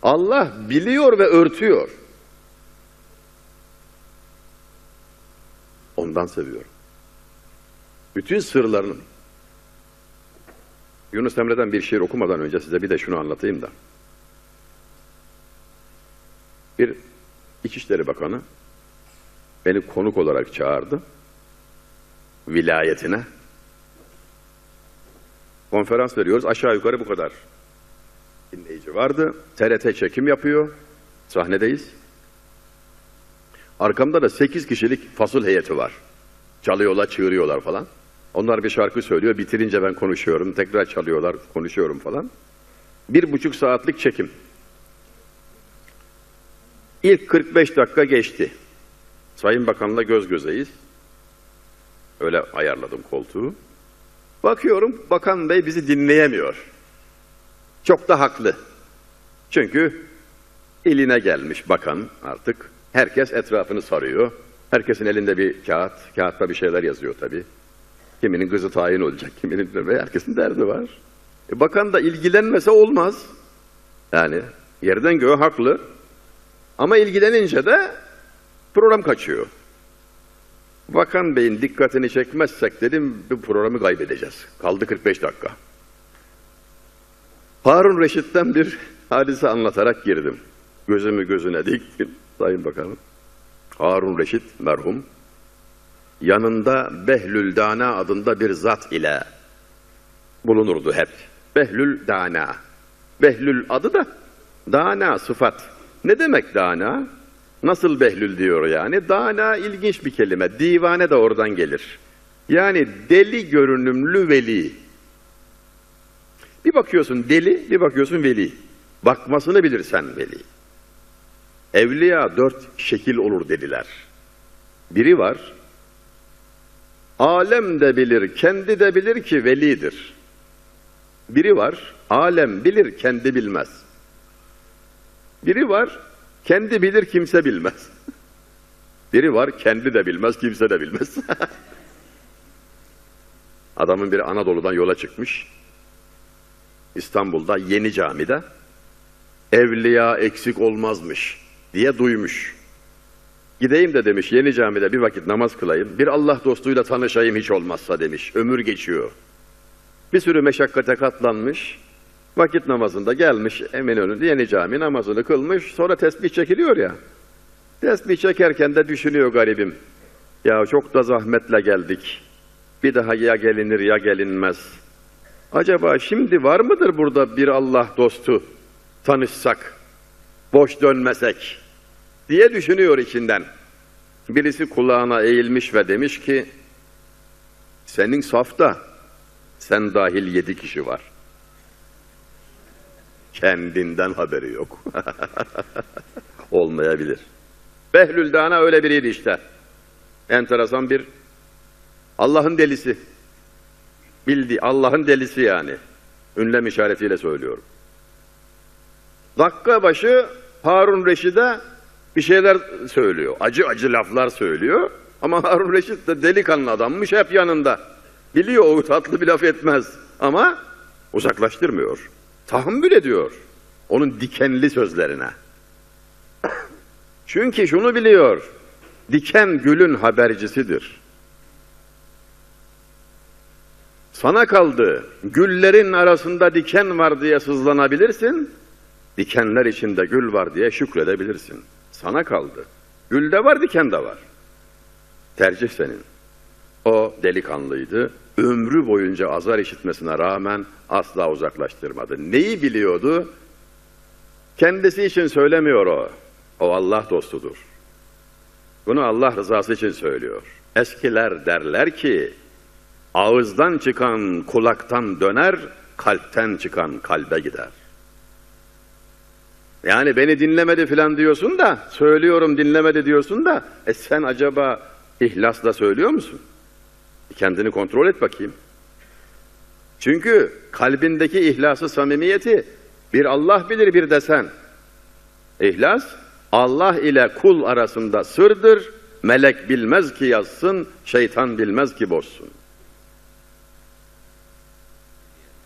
Allah biliyor ve örtüyor. Ondan seviyorum. Bütün sırlarını. Yunus Emre'den bir şiir okumadan önce size bir de şunu anlatayım da. Bir İçişleri Bakanı beni konuk olarak çağırdı vilayetine. Konferans veriyoruz. Aşağı yukarı bu kadar dinleyici vardı. TRT çekim yapıyor. Sahnedeyiz. Arkamda da 8 kişilik fasıl heyeti var. Çalıyorlar, çığırıyorlar falan. Onlar bir şarkı söylüyor. Bitirince ben konuşuyorum. Tekrar çalıyorlar, konuşuyorum falan. Bir buçuk saatlik çekim. İlk 45 dakika geçti. Sayın Bakan'la göz gözeyiz. Öyle ayarladım koltuğu. Bakıyorum Bakan Bey bizi dinleyemiyor. Çok da haklı. Çünkü iline gelmiş bakan artık. Herkes etrafını sarıyor. Herkesin elinde bir kağıt. Kağıtta bir şeyler yazıyor tabii. Kiminin kızı tayin olacak, kiminin ve herkesin derdi var. E bakan da ilgilenmese olmaz. Yani yerden göğe haklı. Ama ilgilenince de program kaçıyor. Bakan Bey'in dikkatini çekmezsek dedim bu programı kaybedeceğiz. Kaldı 45 dakika. Harun Reşit'ten bir hadise anlatarak girdim. Gözümü gözüne diktim Sayın Bakanım. Harun Reşit merhum yanında Behlül Dana adında bir zat ile bulunurdu hep. Behlül Dana. Behlül adı da Dana sıfat. Ne demek Dana? Nasıl Behlül diyor yani? Dana ilginç bir kelime. Divane de oradan gelir. Yani deli görünümlü veli. Bir bakıyorsun deli, bir bakıyorsun veli. Bakmasını bilirsen veli. Evliya dört şekil olur dediler. Biri var, alem de bilir, kendi de bilir ki velidir. Biri var, alem bilir, kendi bilmez. Biri var, kendi bilir, kimse bilmez. Biri var, kendi de bilmez, kimse de bilmez. Adamın biri Anadolu'dan yola çıkmış. İstanbul'da Yeni Cami'de evliya eksik olmazmış diye duymuş. Gideyim de demiş Yeni Cami'de bir vakit namaz kılayım. Bir Allah dostuyla tanışayım hiç olmazsa demiş. Ömür geçiyor. Bir sürü meşakkate katlanmış. Vakit namazında gelmiş Eminönü'nde Yeni Cami namazını kılmış. Sonra tesbih çekiliyor ya. Tesbih çekerken de düşünüyor garibim. Ya çok da zahmetle geldik. Bir daha ya gelinir ya gelinmez. Acaba şimdi var mıdır burada bir Allah dostu? Tanışsak, boş dönmesek diye düşünüyor içinden. Birisi kulağına eğilmiş ve demiş ki, senin safta sen dahil yedi kişi var. Kendinden haberi yok. Olmayabilir. Behlül Dana öyle biriydi işte. Enteresan bir Allah'ın delisi. Bildi Allah'ın delisi yani. Ünlem işaretiyle söylüyorum. Dakika başı Harun Reşid'e bir şeyler söylüyor. Acı acı laflar söylüyor. Ama Harun Reşit de delikanlı adammış hep yanında. Biliyor o tatlı bir laf etmez. Ama uzaklaştırmıyor. Tahammül ediyor. Onun dikenli sözlerine. Çünkü şunu biliyor. Diken gülün habercisidir. Sana kaldı. Güllerin arasında diken var diye sızlanabilirsin. Dikenler içinde gül var diye şükredebilirsin. Sana kaldı. Gül de var, diken de var. Tercih senin. O delikanlıydı. Ömrü boyunca azar işitmesine rağmen asla uzaklaştırmadı. Neyi biliyordu? Kendisi için söylemiyor o. O Allah dostudur. Bunu Allah rızası için söylüyor. Eskiler derler ki, ağızdan çıkan kulaktan döner, kalpten çıkan kalbe gider. Yani beni dinlemedi filan diyorsun da, söylüyorum dinlemedi diyorsun da, e sen acaba ihlasla söylüyor musun? Kendini kontrol et bakayım. Çünkü kalbindeki ihlası, samimiyeti bir Allah bilir bir de sen. İhlas, Allah ile kul arasında sırdır, melek bilmez ki yazsın, şeytan bilmez ki bozsun.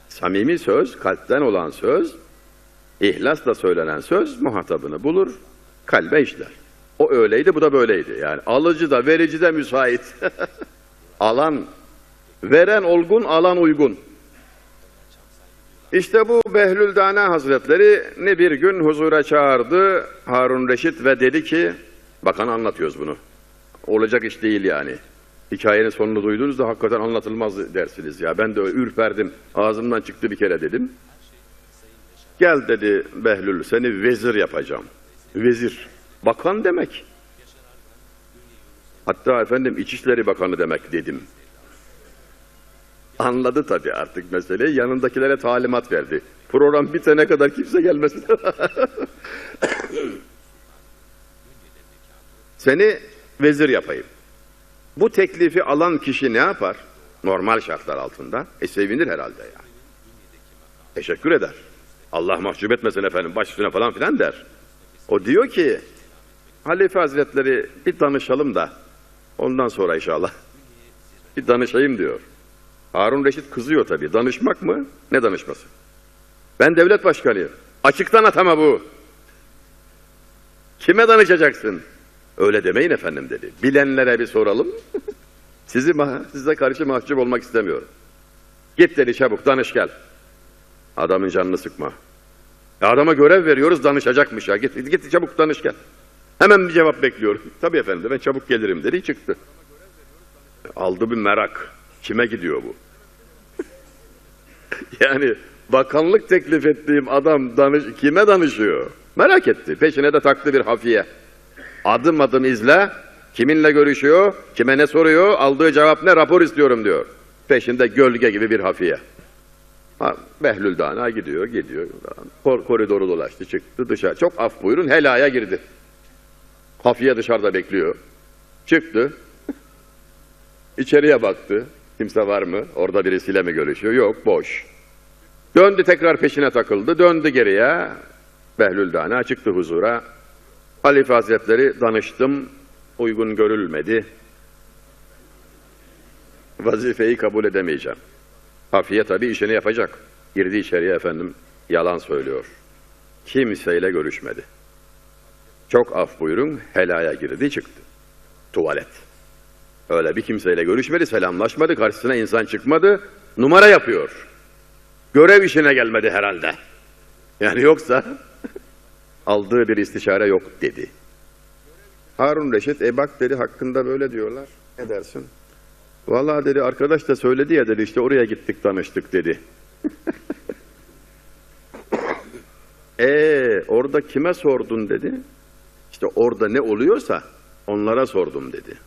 Samimi söz, kalpten olan söz, ihlasla söylenen söz muhatabını bulur, kalbe işler. O öyleydi, bu da böyleydi. Yani alıcı da verici de müsait. alan, veren olgun, alan uygun. İşte bu Behlül Dana Hazretleri ne bir gün huzura çağırdı Harun Reşit ve dedi ki, bakın anlatıyoruz bunu. Olacak iş değil yani. Hikayenin sonunu duyduğunuzda hakikaten anlatılmaz dersiniz ya. Ben de ürperdim. Ağzımdan çıktı bir kere dedim. Gel dedi Behlül seni vezir yapacağım. Vezir. Bakan demek. Hatta efendim İçişleri Bakanı demek dedim. Anladı tabii artık meseleyi. Yanındakilere talimat verdi. Program bitene kadar kimse gelmesin. Seni vezir yapayım. Bu teklifi alan kişi ne yapar? Normal şartlar altında. E sevinir herhalde yani. Teşekkür eder. Allah mahcup etmesin efendim baş üstüne falan filan der. O diyor ki Halife Hazretleri bir danışalım da ondan sonra inşallah bir danışayım diyor. Harun Reşit kızıyor tabii. Danışmak mı? Ne danışması? Ben devlet başkanıyım. Açıktan atama bu. Kime danışacaksın? Öyle demeyin efendim dedi. Bilenlere bir soralım. Sizi size karşı mahcup olmak istemiyorum. Git dedi çabuk danış gel. Adamın canını sıkma. Ya adama görev veriyoruz danışacakmış ya. Git, git çabuk danış gel. Hemen bir cevap bekliyorum. Tabii efendim ben çabuk gelirim dedi çıktı. Aldı bir merak. Kime gidiyor bu? yani bakanlık teklif ettiğim adam danış, kime danışıyor? Merak etti. Peşine de taktı bir hafiye. Adım adım izle. Kiminle görüşüyor? Kime ne soruyor? Aldığı cevap ne? Rapor istiyorum diyor. Peşinde gölge gibi bir hafiye. Ha, Behlül Dana gidiyor, gidiyor. Kor- koridoru dolaştı, çıktı dışarı. Çok af buyurun, helaya girdi. Hafiye dışarıda bekliyor. Çıktı. İçeriye baktı. Kimse var mı? Orada birisiyle mi görüşüyor? Yok, boş. Döndü tekrar peşine takıldı. Döndü geriye. Behlül Dana çıktı huzura. Halife Hazretleri danıştım. Uygun görülmedi. Vazifeyi kabul edemeyeceğim. Hafiye tabii işini yapacak. Girdi içeriye efendim. Yalan söylüyor. Kimseyle görüşmedi. Çok af buyurun. Helaya girdi çıktı. Tuvalet. Öyle bir kimseyle görüşmedi, selamlaşmadı, karşısına insan çıkmadı, numara yapıyor. Görev işine gelmedi herhalde. Yani yoksa aldığı bir istişare yok dedi. Harun Reşit, e bak dedi hakkında böyle diyorlar. Ne dersin? Vallahi dedi arkadaş da söyledi ya dedi işte oraya gittik tanıştık dedi. e orada kime sordun dedi. İşte orada ne oluyorsa onlara sordum dedi.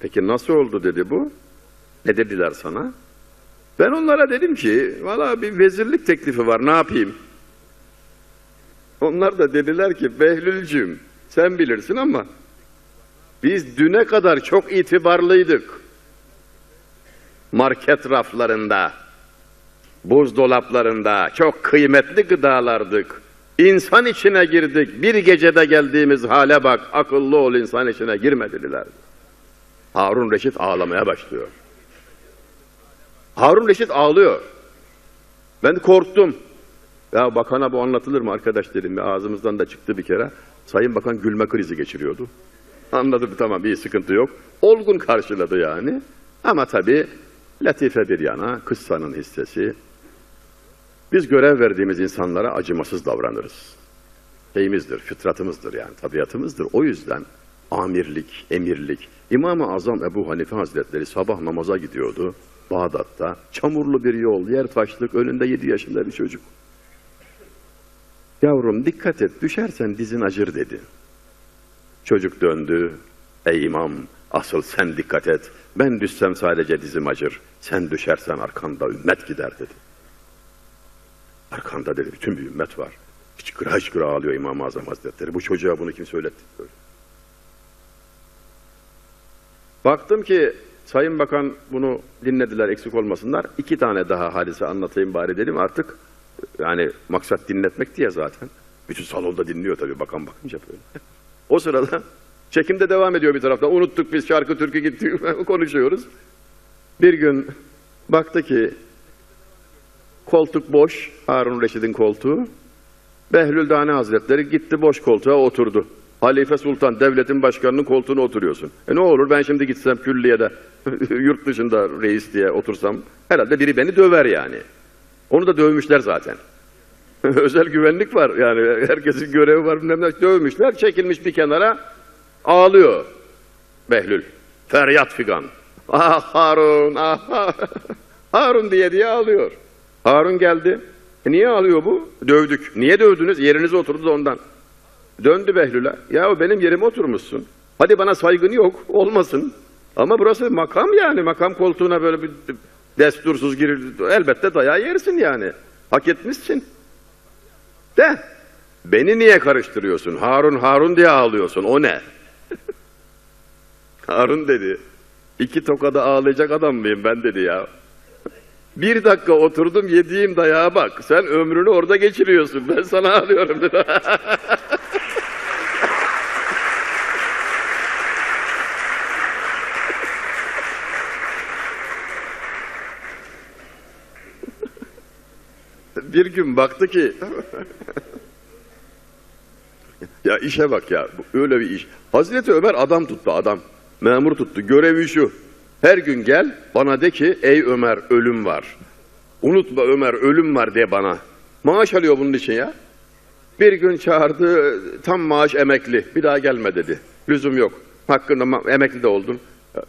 Peki nasıl oldu dedi bu? Ne dediler sana? Ben onlara dedim ki, valla bir vezirlik teklifi var, ne yapayım? Onlar da dediler ki, Behlülcüm, sen bilirsin ama biz düne kadar çok itibarlıydık. Market raflarında, buzdolaplarında çok kıymetli gıdalardık. İnsan içine girdik, bir gecede geldiğimiz hale bak, akıllı ol insan içine girme dediler. Harun Reşit ağlamaya başlıyor. Harun Reşit ağlıyor. Ben korktum. Ya bakana bu anlatılır mı arkadaş dedim. Ya, ağzımızdan da çıktı bir kere. Sayın Bakan gülme krizi geçiriyordu. Anladım tamam iyi sıkıntı yok. Olgun karşıladı yani. Ama tabii latife bir yana, kıssanın hissesi. Biz görev verdiğimiz insanlara acımasız davranırız. Şeyimizdir, fıtratımızdır yani, tabiatımızdır. O yüzden amirlik, emirlik. İmam-ı Azam Ebu Hanife Hazretleri sabah namaza gidiyordu. Bağdat'ta. Çamurlu bir yol, yer taşlık, önünde yedi yaşında bir çocuk. Yavrum dikkat et, düşersen dizin acır dedi. Çocuk döndü. Ey imam, Asıl sen dikkat et. Ben düşsem sadece dizim acır. Sen düşersen arkanda ümmet gider dedi. Arkanda dedi bütün bir ümmet var. Hıçkıra hıçkıra ağlıyor İmam-ı Azam Hazretleri. Bu çocuğa bunu kim söyletti? Böyle. Baktım ki Sayın Bakan bunu dinlediler eksik olmasınlar. İki tane daha hadise anlatayım bari dedim artık. Yani maksat dinletmek diye zaten. Bütün salonda dinliyor tabii bakan bakınca böyle. O sırada çekim de devam ediyor bir taraftan. Unuttuk biz şarkı türkü gitti konuşuyoruz. Bir gün baktı ki koltuk boş. Harun Reşid'in koltuğu. Behlül Dane Hazretleri gitti boş koltuğa oturdu. Halife Sultan devletin başkanının koltuğuna oturuyorsun. E ne olur ben şimdi gitsem külliyede yurt dışında reis diye otursam herhalde biri beni döver yani. Onu da dövmüşler zaten. Özel güvenlik var yani herkesin görevi var bilmem ne. Dövmüşler çekilmiş bir kenara ağlıyor Behlül. Feryat figan. Ah Harun ah Harun diye diye ağlıyor. Harun geldi. E niye ağlıyor bu? Dövdük. Niye dövdünüz? Yerinize oturdu da ondan. Döndü Behlül'e. Ya benim yerime oturmuşsun. Hadi bana saygın yok. Olmasın. Ama burası makam yani. Makam koltuğuna böyle bir destursuz girir. Elbette dayağı yersin yani. Hak etmişsin. De. Beni niye karıştırıyorsun? Harun Harun diye ağlıyorsun. O ne? Harun dedi. İki tokada ağlayacak adam mıyım ben dedi ya. Bir dakika oturdum yediğim dayağa bak. Sen ömrünü orada geçiriyorsun. Ben sana ağlıyorum dedi. Bir gün baktı ki ya işe bak ya öyle bir iş. Hazreti Ömer adam tuttu adam. Memur tuttu. Görevi şu. Her gün gel bana de ki ey Ömer ölüm var. Unutma Ömer ölüm var de bana. Maaş alıyor bunun için ya. Bir gün çağırdı tam maaş emekli. Bir daha gelme dedi. Lüzum yok. Hakkında emekli de oldun.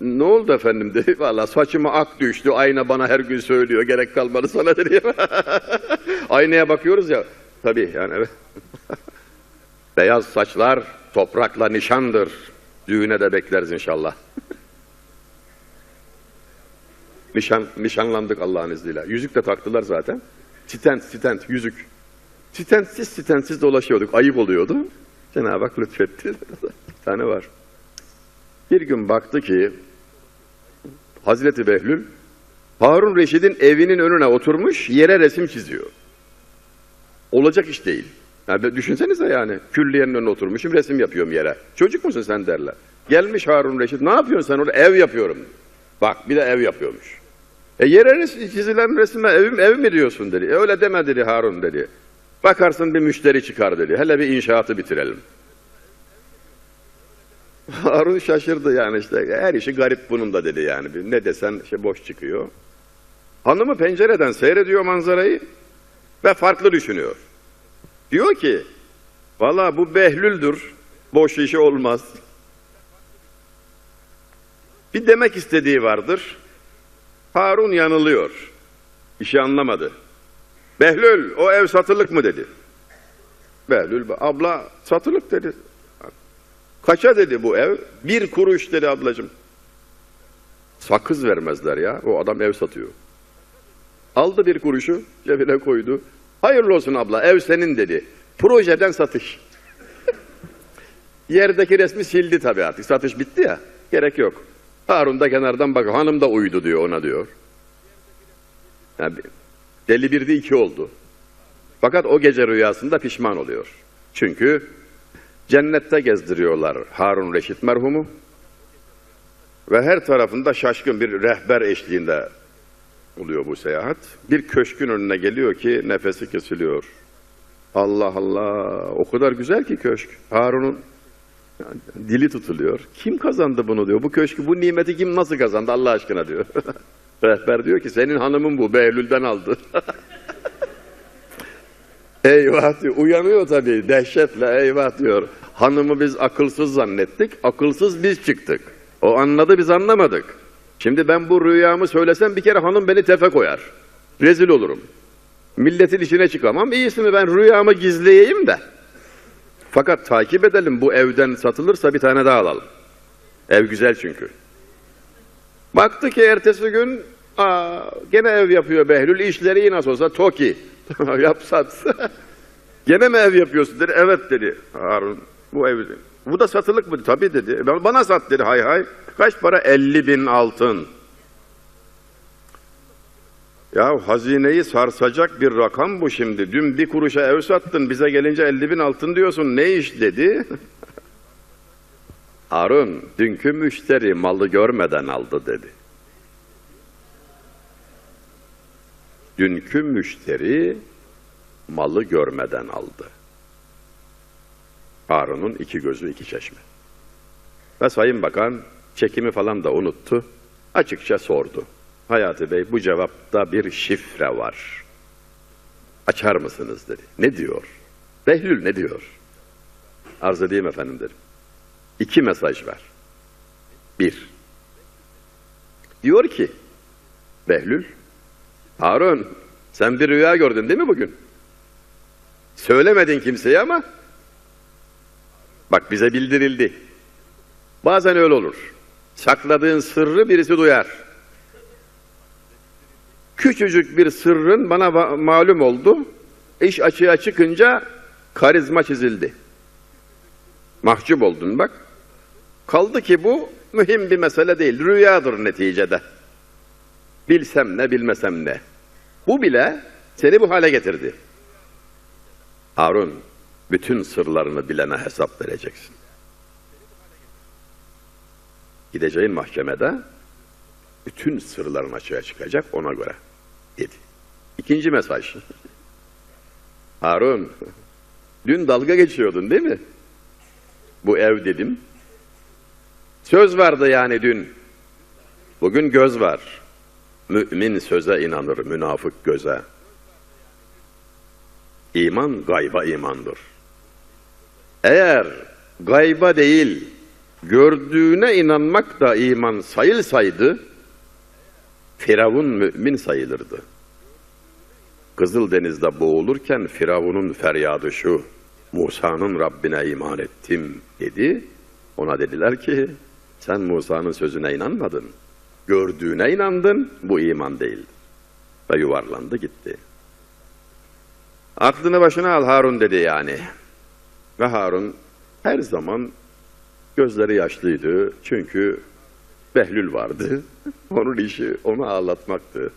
Ne oldu efendim dedi. Valla saçıma ak düştü. Ayna bana her gün söylüyor. Gerek kalmadı sana dedi. Aynaya bakıyoruz ya. Tabii yani evet. Beyaz saçlar toprakla nişandır. Düğüne de bekleriz inşallah. Nişan, nişanlandık Allah'ın izniyle. Yüzük de taktılar zaten. Stent, stent, yüzük. Stentsiz, stentsiz dolaşıyorduk. Ayıp oluyordu. Cenab-ı Hak lütfetti. Bir tane var. Bir gün baktı ki Hazreti Behlül Harun Reşid'in evinin önüne oturmuş yere resim çiziyor. Olacak iş değil. Yani düşünsenize yani külliyenin önüne oturmuşum resim yapıyorum yere. Çocuk musun sen derler. Gelmiş Harun Reşit ne yapıyorsun sen orada? Ev yapıyorum. Bak bir de ev yapıyormuş. E yere çizilen resme ev, ev mi diyorsun dedi. E öyle deme dedi Harun dedi. Bakarsın bir müşteri çıkar dedi. Hele bir inşaatı bitirelim. Harun şaşırdı yani işte. Her işi garip bunun da dedi yani. Bir Ne desen işte boş çıkıyor. Hanımı pencereden seyrediyor manzarayı ve farklı düşünüyor. Diyor ki, valla bu Behlül'dür, boş işi olmaz. Bir demek istediği vardır. Harun yanılıyor. İşi anlamadı. Behlül, o ev satılık mı dedi. Behlül, abla satılık dedi. Kaça dedi bu ev? Bir kuruş dedi ablacığım. Sakız vermezler ya. O adam ev satıyor. Aldı bir kuruşu cebine koydu. Hayırlı olsun abla ev senin dedi. Projeden satış. Yerdeki resmi sildi tabii artık. Satış bitti ya. Gerek yok. Harun da kenardan bak hanım da uydu diyor ona diyor. Yani deli birdi iki oldu. Fakat o gece rüyasında pişman oluyor. Çünkü cennette gezdiriyorlar Harun Reşit merhumu. Ve her tarafında şaşkın bir rehber eşliğinde oluyor bu seyahat. Bir köşkün önüne geliyor ki nefesi kesiliyor. Allah Allah o kadar güzel ki köşk. Harun'un dili tutuluyor. Kim kazandı bunu diyor. Bu köşkü bu nimeti kim nasıl kazandı Allah aşkına diyor. Rehber diyor ki senin hanımın bu Behlül'den aldı. eyvah diyor. Uyanıyor tabii dehşetle eyvah diyor. Hanımı biz akılsız zannettik. Akılsız biz çıktık. O anladı biz anlamadık. Şimdi ben bu rüyamı söylesem bir kere hanım beni tefe koyar. Rezil olurum. Milletin içine çıkamam. İyisini ben rüyamı gizleyeyim de. Fakat takip edelim bu evden satılırsa bir tane daha alalım. Ev güzel çünkü. Baktı ki ertesi gün aa, gene ev yapıyor Behlül. İşleri iyi nasıl olsa Toki. Yap sat. gene mi ev yapıyorsun dedi. Evet dedi Harun. Bu ev Bu da satılık mı? Tabii dedi. "Ben- Bana sat dedi hay hay. Kaç para? 50 bin altın. Ya hazineyi sarsacak bir rakam bu şimdi. Dün bir kuruşa ev sattın bize gelince 50 bin altın diyorsun. Ne iş dedi. Harun dünkü müşteri malı görmeden aldı dedi. Dünkü müşteri malı görmeden aldı. Harun'un iki gözü iki çeşme. Ve Sayın Bakan çekimi falan da unuttu. Açıkça sordu. Hayati Bey bu cevapta bir şifre var. Açar mısınız dedi. Ne diyor? Behlül ne diyor? Arz edeyim efendim dedim. İki mesaj var. Bir. Diyor ki Behlül, Harun sen bir rüya gördün değil mi bugün? Söylemedin kimseye ama bak bize bildirildi. Bazen öyle olur. Sakladığın sırrı birisi duyar. Küçücük bir sırrın bana malum oldu. İş açığa çıkınca karizma çizildi. Mahcup oldun bak. Kaldı ki bu mühim bir mesele değil. Rüyadır neticede. Bilsem ne bilmesem ne. Bu bile seni bu hale getirdi. Harun, bütün sırlarını bilene hesap vereceksin. Gideceğin mahkemede bütün sırların açığa çıkacak ona göre dedi. İkinci mesaj. Harun, dün dalga geçiyordun değil mi? Bu ev dedim. Söz vardı yani dün. Bugün göz var. Mümin söze inanır, münafık göze. İman gayba imandır. Eğer gayba değil, gördüğüne inanmak da iman sayılsaydı, Firavun mümin sayılırdı. Kızıldeniz'de boğulurken Firavun'un feryadı şu, Musa'nın Rabbine iman ettim dedi. Ona dediler ki, sen Musa'nın sözüne inanmadın. Gördüğüne inandın, bu iman değil. Ve yuvarlandı gitti. Aklını başına al Harun dedi yani. Ve Harun her zaman gözleri yaşlıydı. Çünkü Behlül vardı. Onun işi onu ağlatmaktı.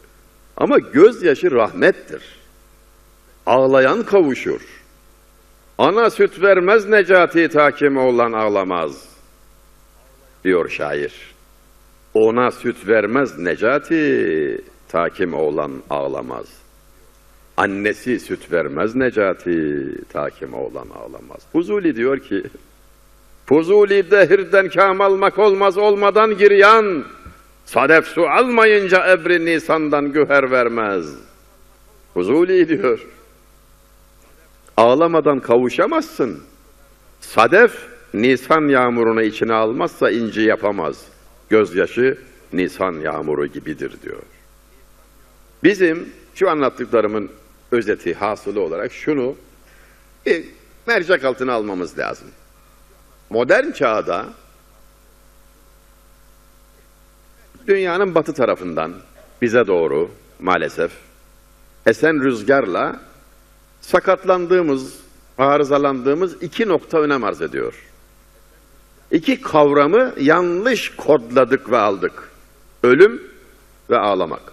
Ama gözyaşı rahmettir. Ağlayan kavuşur. Ana süt vermez Necati takimi olan ağlamaz. Diyor şair. Ona süt vermez Necati takim oğlan ağlamaz. Annesi süt vermez Necati takim oğlan ağlamaz. Fuzuli diyor ki Fuzuli dehirden kam almak olmaz olmadan giryan. Sadef su almayınca ebri nisandan güher vermez. Fuzuli diyor. Ağlamadan kavuşamazsın. Sadef Nisan yağmurunu içine almazsa inci yapamaz. Gözyaşı Nisan yağmuru gibidir diyor. Bizim şu anlattıklarımın özeti hasılı olarak şunu bir mercek altına almamız lazım. Modern çağda dünyanın batı tarafından bize doğru maalesef esen rüzgarla sakatlandığımız, arızalandığımız iki nokta önem arz ediyor. İki kavramı yanlış kodladık ve aldık. Ölüm ve ağlamak.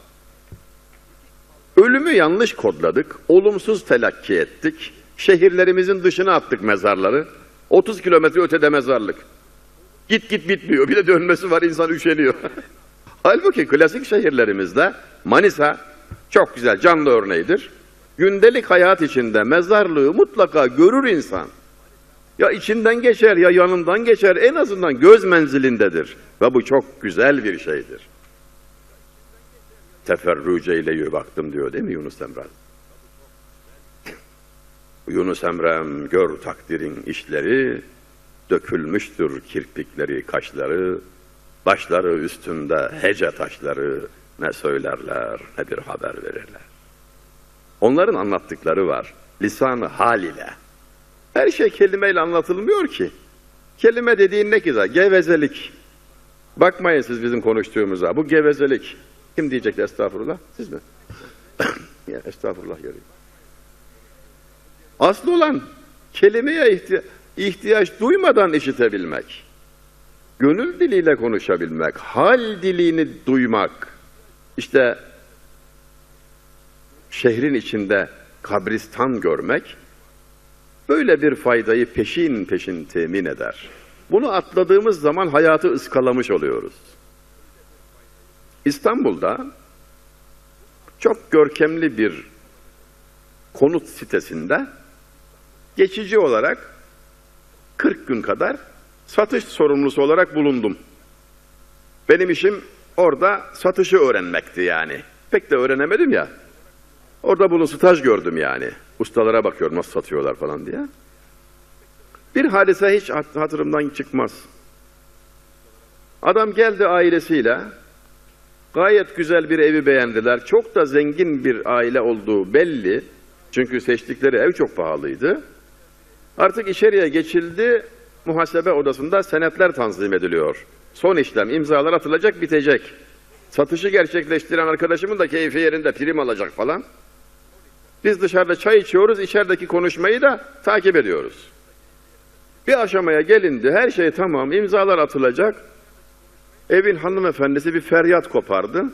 Ölümü yanlış kodladık, olumsuz telakki ettik. Şehirlerimizin dışına attık mezarları. 30 kilometre ötede mezarlık. Git git bitmiyor. Bir de dönmesi var insan üşeniyor. Halbuki klasik şehirlerimizde Manisa çok güzel canlı örneğidir. Gündelik hayat içinde mezarlığı mutlaka görür insan. Ya içinden geçer ya yanından geçer en azından göz menzilindedir. Ve bu çok güzel bir şeydir. Teferruce ile baktım diyor değil mi Yunus Emre? Yunus Emre'm gör takdirin işleri, dökülmüştür kirpikleri kaşları, başları üstünde hece taşları ne söylerler ne bir haber verirler. Onların anlattıkları var lisanı hal ile. Her şey kelimeyle anlatılmıyor ki. Kelime dediğin ne güzel, gevezelik. Bakmayın siz bizim konuştuğumuza. Bu gevezelik. Kim diyecek estağfurullah? Siz mi? estağfurullah göreyim. Aslı olan kelimeye ihti- ihtiyaç duymadan işitebilmek. Gönül diliyle konuşabilmek. Hal dilini duymak. İşte şehrin içinde kabristan görmek böyle bir faydayı peşin peşin temin eder. Bunu atladığımız zaman hayatı ıskalamış oluyoruz. İstanbul'da çok görkemli bir konut sitesinde geçici olarak 40 gün kadar satış sorumlusu olarak bulundum. Benim işim orada satışı öğrenmekti yani. Pek de öğrenemedim ya. Orada bunu staj gördüm yani. Ustalara bakıyorum nasıl satıyorlar falan diye. Bir hadise hiç hat- hatırımdan çıkmaz. Adam geldi ailesiyle. Gayet güzel bir evi beğendiler. Çok da zengin bir aile olduğu belli. Çünkü seçtikleri ev çok pahalıydı. Artık içeriye geçildi. Muhasebe odasında senetler tanzim ediliyor. Son işlem imzalar atılacak bitecek. Satışı gerçekleştiren arkadaşımın da keyfi yerinde prim alacak falan. Biz dışarıda çay içiyoruz, içerideki konuşmayı da takip ediyoruz. Bir aşamaya gelindi, her şey tamam, imzalar atılacak. Evin hanımefendisi bir feryat kopardı.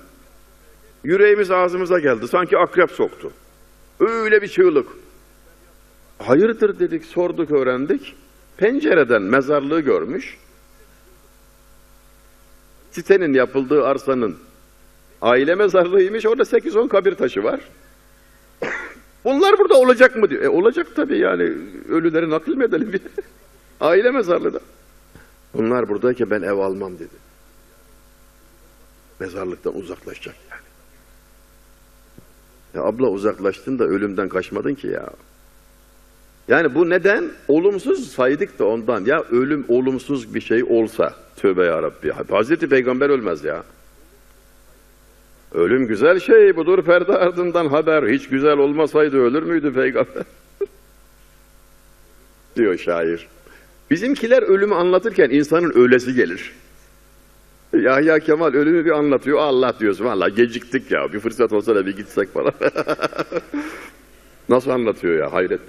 Yüreğimiz ağzımıza geldi, sanki akrep soktu. Öyle bir çığlık. Hayırdır dedik, sorduk, öğrendik. Pencereden mezarlığı görmüş. Sitenin yapıldığı arsanın aile mezarlığıymış, orada 8-10 kabir taşı var. Bunlar burada olacak mı diyor. E olacak tabii yani. Ölüleri nakil mi edelim? Aile mezarlığı da. Bunlar buradayken ben ev almam dedi. Mezarlıktan uzaklaşacak yani. Ya abla uzaklaştın da ölümden kaçmadın ki ya. Yani bu neden? Olumsuz saydık da ondan. Ya ölüm olumsuz bir şey olsa. Tövbe ya Rabbi. Hazreti Peygamber ölmez ya. Ölüm güzel şey budur perde ardından haber. Hiç güzel olmasaydı ölür müydü peygamber? diyor şair. Bizimkiler ölümü anlatırken insanın ölesi gelir. Yahya Kemal ölümü bir anlatıyor. Allah diyorsun valla geciktik ya. Bir fırsat olsa da bir gitsek falan. Nasıl anlatıyor ya hayret.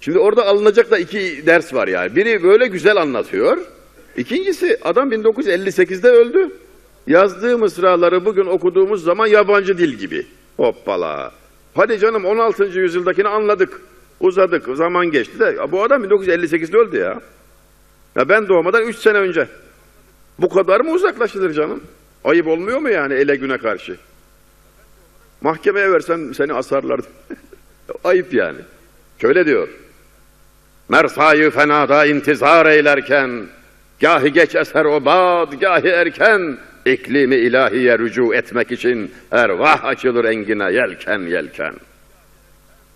Şimdi orada alınacak da iki ders var yani. Biri böyle güzel anlatıyor. İkincisi adam 1958'de öldü. Yazdığı mısraları bugün okuduğumuz zaman yabancı dil gibi. Hoppala. Hadi canım 16. yüzyıldakini anladık. Uzadık. Zaman geçti de bu adam 1958'de öldü ya. Ya ben doğmadan 3 sene önce. Bu kadar mı uzaklaşılır canım? Ayıp olmuyor mu yani ele güne karşı? Mahkemeye versen seni asarlardı. Ayıp yani. Şöyle diyor. Mersayı fenada intizar eylerken, gahi geç eser obad, gahi erken, iklimi ilahiye rücu etmek için ervah açılır engine yelken yelken.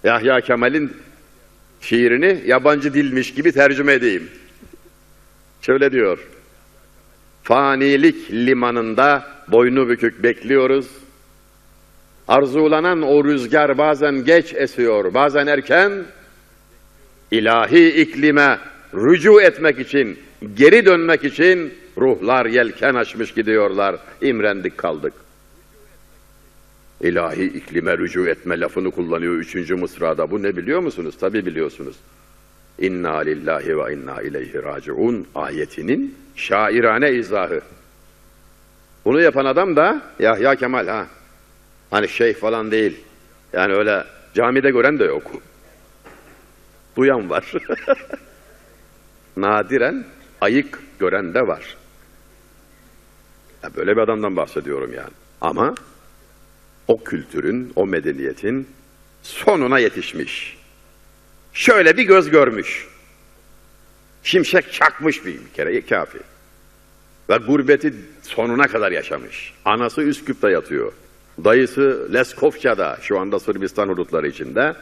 Yahya Kemal'in şiirini yabancı dilmiş gibi tercüme edeyim. Şöyle diyor. Fanilik limanında boynu bükük bekliyoruz. Arzulanan o rüzgar bazen geç esiyor, bazen erken. İlahi iklime rücu etmek için, geri dönmek için ruhlar yelken açmış gidiyorlar. İmrendik kaldık. İlahi iklime rücu etme lafını kullanıyor üçüncü mısrada. Bu ne biliyor musunuz? Tabi biliyorsunuz. İnna lillahi ve inna ileyhi raciun ayetinin şairane izahı. Bunu yapan adam da Yahya Kemal ha. Hani şeyh falan değil. Yani öyle camide gören de yok. Duyan var. Nadiren ayık gören de var. Ya böyle bir adamdan bahsediyorum yani. Ama o kültürün, o medeniyetin sonuna yetişmiş. Şöyle bir göz görmüş. Şimşek çakmış bir, kere kafi. Ve gurbeti sonuna kadar yaşamış. Anası Üsküp'te yatıyor. Dayısı Leskovça'da, şu anda Sırbistan hudutları içinde.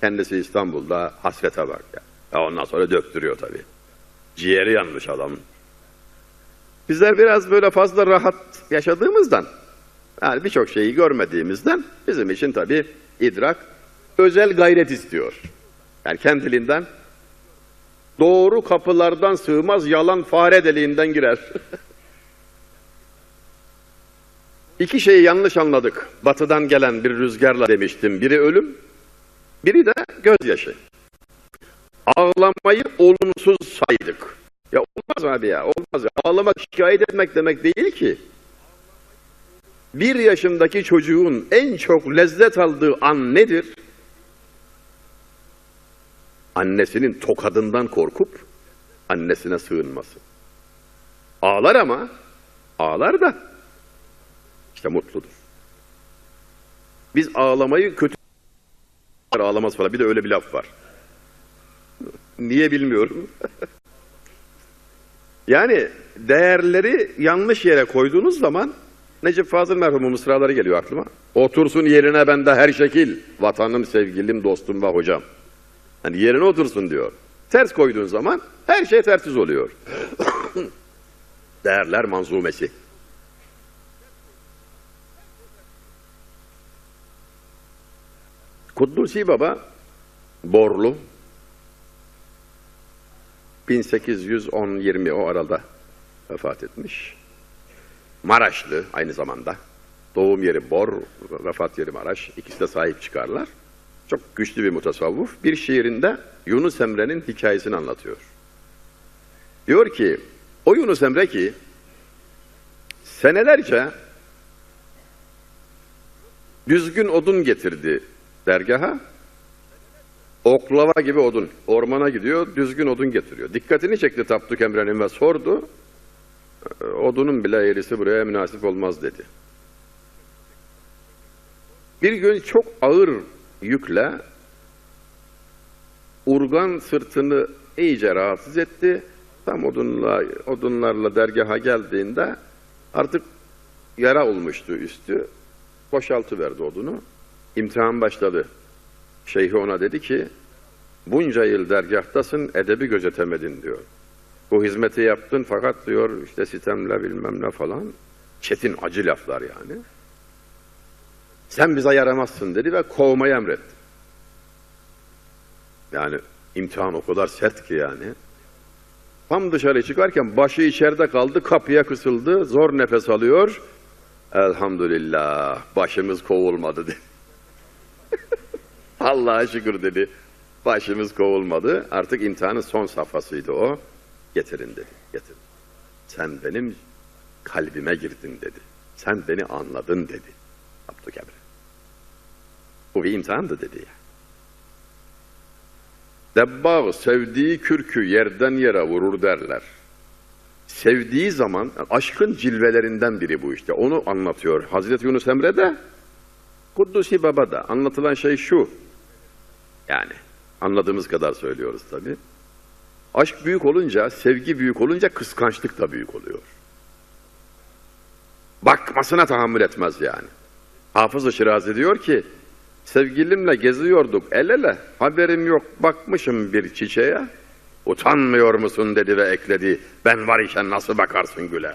Kendisi İstanbul'da hasrete bak ya. ya ondan sonra döktürüyor tabii. Ciğeri yanmış adam. Bizler biraz böyle fazla rahat yaşadığımızdan, yani birçok şeyi görmediğimizden bizim için tabii idrak özel gayret istiyor. Yani kendiliğinden doğru kapılardan sığmaz yalan fare deliğinden girer. İki şeyi yanlış anladık. Batıdan gelen bir rüzgarla demiştim. Biri ölüm, biri de gözyaşı. Ağlamayı olumsuz saydık. Ya olmaz abi ya, olmaz ya. Ağlamak şikayet etmek demek değil ki. Bir yaşındaki çocuğun en çok lezzet aldığı an nedir? Annesinin tokadından korkup annesine sığınması. Ağlar ama, ağlar da işte mutludur. Biz ağlamayı kötü ağlamaz falan. Bir de öyle bir laf var. Niye bilmiyorum. yani değerleri yanlış yere koyduğunuz zaman Necip Fazıl merhumun mısraları geliyor aklıma. Otursun yerine bende her şekil. Vatanım, sevgilim, dostum ve hocam. Hani yerine otursun diyor. Ters koyduğun zaman her şey tersiz oluyor. Değerler manzumesi. Kuddusi Baba Borlu 1810-20 o arada vefat etmiş. Maraşlı aynı zamanda. Doğum yeri Bor, vefat yeri Maraş. İkisi de sahip çıkarlar. Çok güçlü bir mutasavvuf. Bir şiirinde Yunus Emre'nin hikayesini anlatıyor. Diyor ki, o Yunus Emre ki senelerce düzgün odun getirdi dergaha. Oklava gibi odun. Ormana gidiyor, düzgün odun getiriyor. Dikkatini çekti Tapduk Emre'nin ve sordu. "E, Odunun bile eğrisi buraya münasip olmaz dedi. Bir gün çok ağır yükle urgan sırtını iyice rahatsız etti. Tam odunla, odunlarla dergaha geldiğinde artık yara olmuştu üstü. Boşaltıverdi odunu. İmtihan başladı. Şeyhi ona dedi ki, bunca yıl dergahtasın, edebi gözetemedin diyor. Bu hizmeti yaptın fakat diyor işte sitemle bilmem ne falan. Çetin acı laflar yani. Sen bize yaramazsın dedi ve kovmayı emretti. Yani imtihan o kadar sert ki yani. Tam dışarı çıkarken başı içeride kaldı, kapıya kısıldı, zor nefes alıyor. Elhamdülillah başımız kovulmadı dedi. Allah'a şükür dedi. Başımız kovulmadı. Artık imtihanın son safhasıydı o. Getirin dedi. Getirin. Sen benim kalbime girdin dedi. Sen beni anladın dedi. Abdülkebre. Bu bir imtihandı dedi ya. Debbağ sevdiği kürkü yerden yere vurur derler. Sevdiği zaman aşkın cilvelerinden biri bu işte. Onu anlatıyor. Hazreti Yunus Emre de Kuddusi Baba da anlatılan şey şu. Yani anladığımız kadar söylüyoruz tabi. Aşk büyük olunca, sevgi büyük olunca kıskançlık da büyük oluyor. Bakmasına tahammül etmez yani. Hafız-ı Şirazi diyor ki, sevgilimle geziyorduk el ele, haberim yok bakmışım bir çiçeğe, utanmıyor musun dedi ve ekledi, ben var iken nasıl bakarsın güle.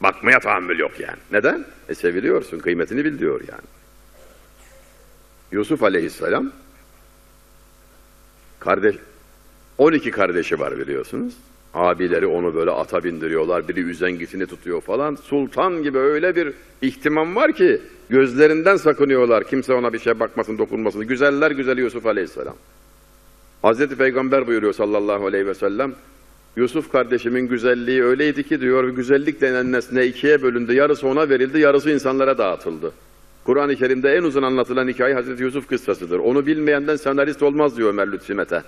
Bakmaya tahammül yok yani. Neden? E seviliyorsun, kıymetini bil diyor yani. Yusuf aleyhisselam kardeş 12 kardeşi var biliyorsunuz. Abileri onu böyle ata bindiriyorlar. Biri üzengisini tutuyor falan. Sultan gibi öyle bir ihtimam var ki gözlerinden sakınıyorlar. Kimse ona bir şey bakmasın, dokunmasın. Güzeller güzeli Yusuf Aleyhisselam. Hazreti Peygamber buyuruyor sallallahu aleyhi ve sellem. Yusuf kardeşimin güzelliği öyleydi ki diyor, güzellik denen nesne ikiye bölündü. Yarısı ona verildi, yarısı insanlara dağıtıldı. Kur'an-ı Kerim'de en uzun anlatılan hikaye Hazreti Yusuf kıssasıdır. Onu bilmeyenden senarist olmaz diyor Ömer Lütfi Mete.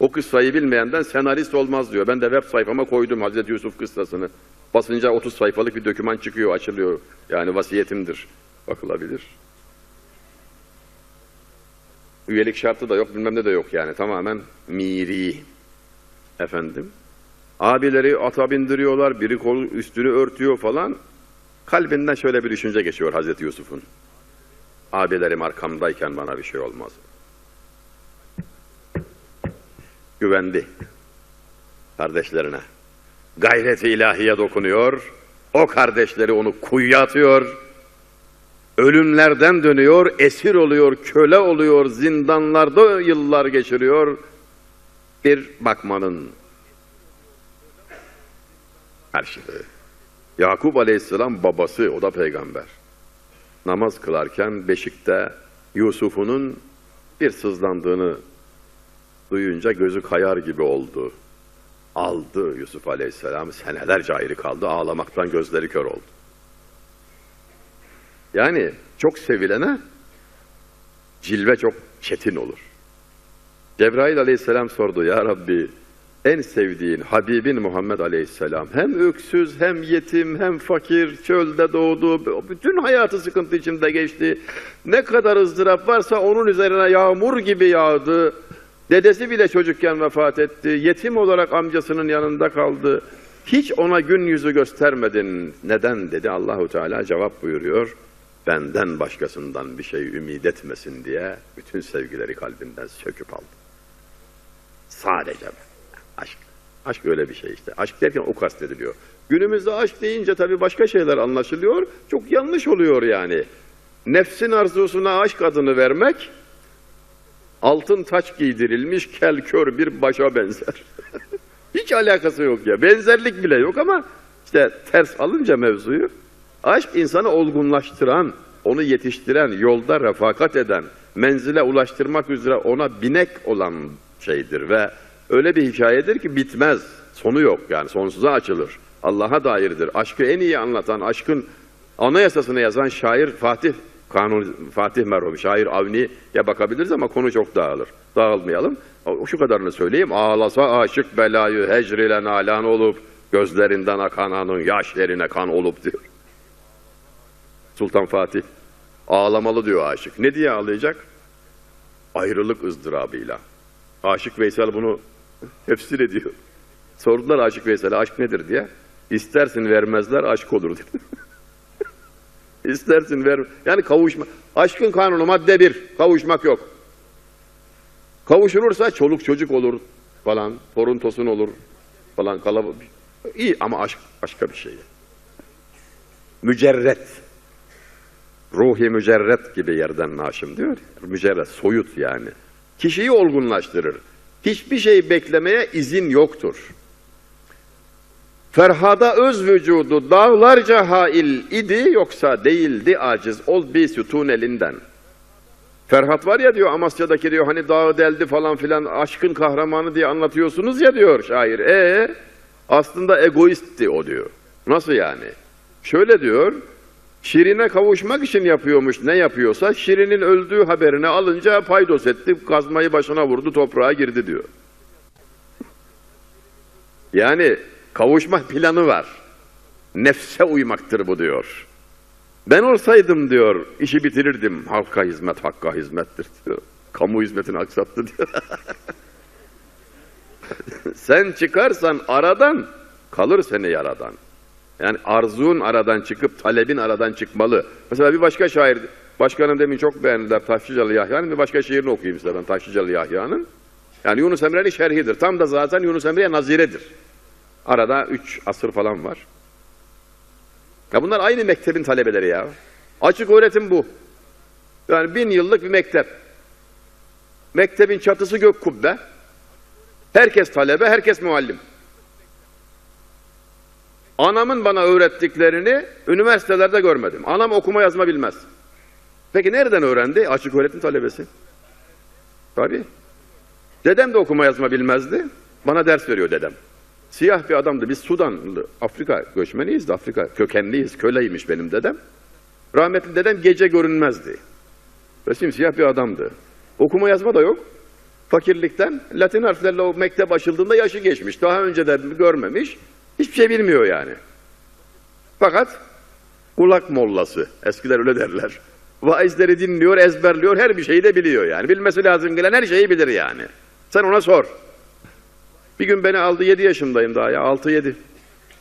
O kıssayı bilmeyenden senarist olmaz diyor. Ben de web sayfama koydum Hazreti Yusuf kıssasını. Basınca 30 sayfalık bir doküman çıkıyor, açılıyor. Yani vasiyetimdir. Bakılabilir. Üyelik şartı da yok, bilmem ne de yok yani. Tamamen miri. Efendim. Abileri ata bindiriyorlar, biri kol üstünü örtüyor falan. Kalbinden şöyle bir düşünce geçiyor Hazreti Yusuf'un. Abilerim arkamdayken bana bir şey olmaz. Güvendi kardeşlerine. Gayreti ilahiye dokunuyor. O kardeşleri onu kuyuya atıyor. Ölümlerden dönüyor, esir oluyor, köle oluyor, zindanlarda yıllar geçiriyor. Bir bakmanın karşılığı. Yakup Aleyhisselam babası, o da peygamber. Namaz kılarken beşikte Yusuf'unun bir sızlandığını duyunca gözü kayar gibi oldu. Aldı Yusuf Aleyhisselam, senelerce ayrı kaldı, ağlamaktan gözleri kör oldu. Yani çok sevilene cilve çok çetin olur. Cebrail aleyhisselam sordu ya Rabbi en sevdiğin Habibin Muhammed aleyhisselam hem öksüz hem yetim hem fakir çölde doğdu bütün hayatı sıkıntı içinde geçti. Ne kadar ızdırap varsa onun üzerine yağmur gibi yağdı. Dedesi bile çocukken vefat etti. Yetim olarak amcasının yanında kaldı. Hiç ona gün yüzü göstermedin. Neden dedi Allahu Teala cevap buyuruyor. Benden başkasından bir şey ümit etmesin diye bütün sevgileri kalbinden söküp aldı. Sadece ben. Aşk. Aşk öyle bir şey işte. Aşk derken o kastediliyor. Günümüzde aşk deyince tabii başka şeyler anlaşılıyor. Çok yanlış oluyor yani. Nefsin arzusuna aşk adını vermek, altın taç giydirilmiş kel kör bir başa benzer. Hiç alakası yok ya. Benzerlik bile yok ama işte ters alınca mevzuyu aşk insanı olgunlaştıran, onu yetiştiren, yolda refakat eden, menzile ulaştırmak üzere ona binek olan şeydir ve öyle bir hikayedir ki bitmez. Sonu yok yani sonsuza açılır. Allah'a dairdir. Aşkı en iyi anlatan, aşkın anayasasını yazan şair Fatih Kanun Fatih merhum şair Avni'ye bakabiliriz ama konu çok dağılır. Dağılmayalım. Şu kadarını söyleyeyim. Ağlasa aşık belayı hecrile nalan olup gözlerinden akan anın yaşlarına kan olup diyor. Sultan Fatih ağlamalı diyor aşık. Ne diye ağlayacak? Ayrılık ızdırabıyla. Aşık Veysel bunu tefsir ediyor. Sordular Aşık Veysel'e aşk nedir diye. İstersin vermezler aşk olur dedi. İstersin ver. Yani kavuşma. Aşkın kanunu madde bir. Kavuşmak yok. Kavuşulursa çoluk çocuk olur falan. Torun tosun olur falan. Kalabalık. İyi ama aşk başka bir şey. Mücerret. Ruhi mücerret gibi yerden naşım diyor. Mücerret, soyut yani. Kişiyi olgunlaştırır. Hiçbir şey beklemeye izin yoktur. Ferhada öz vücudu dağlarca hail idi yoksa değildi aciz ol bir sütun elinden. Ferhat var ya diyor Amasya'daki diyor hani dağı deldi falan filan aşkın kahramanı diye anlatıyorsunuz ya diyor şair. E aslında egoistti o diyor. Nasıl yani? Şöyle diyor Şirin'e kavuşmak için yapıyormuş ne yapıyorsa Şirin'in öldüğü haberini alınca paydos etti kazmayı başına vurdu toprağa girdi diyor. Yani kavuşma planı var. Nefse uymaktır bu diyor. Ben olsaydım diyor, işi bitirirdim. Halka hizmet, hakka hizmettir diyor. Kamu hizmetini aksattı diyor. Sen çıkarsan aradan, kalır seni yaradan. Yani arzun aradan çıkıp talebin aradan çıkmalı. Mesela bir başka şair, başkanım demin çok beğendiler Taşlıcalı Yahya'nın bir başka şiirini okuyayım size ben Taşlıcalı Yahya'nın. Yani Yunus Emre'nin şerhidir. Tam da zaten Yunus Emre'ye naziredir. Arada üç asır falan var. Ya bunlar aynı mektebin talebeleri ya. Açık öğretim bu. Yani bin yıllık bir mektep. Mektebin çatısı gök kubbe. Herkes talebe, herkes muallim. Anamın bana öğrettiklerini üniversitelerde görmedim. Anam okuma yazma bilmez. Peki nereden öğrendi? Açık öğretim talebesi. Tabii. Dedem de okuma yazma bilmezdi. Bana ders veriyor dedem. Siyah bir adamdı. Biz Sudanlı, Afrika göçmeniyiz de Afrika kökenliyiz. Köleymiş benim dedem. Rahmetli dedem gece görünmezdi. Resim siyah bir adamdı. Okuma yazma da yok. Fakirlikten Latin harflerle o mektep açıldığında yaşı geçmiş. Daha önce de görmemiş. Hiçbir şey bilmiyor yani. Fakat kulak mollası. Eskiler öyle derler. Vaizleri dinliyor, ezberliyor, her bir şeyi de biliyor yani. Bilmesi lazım gelen her şeyi bilir yani. Sen ona sor. Bir gün beni aldı, yedi yaşındayım daha ya, altı yedi.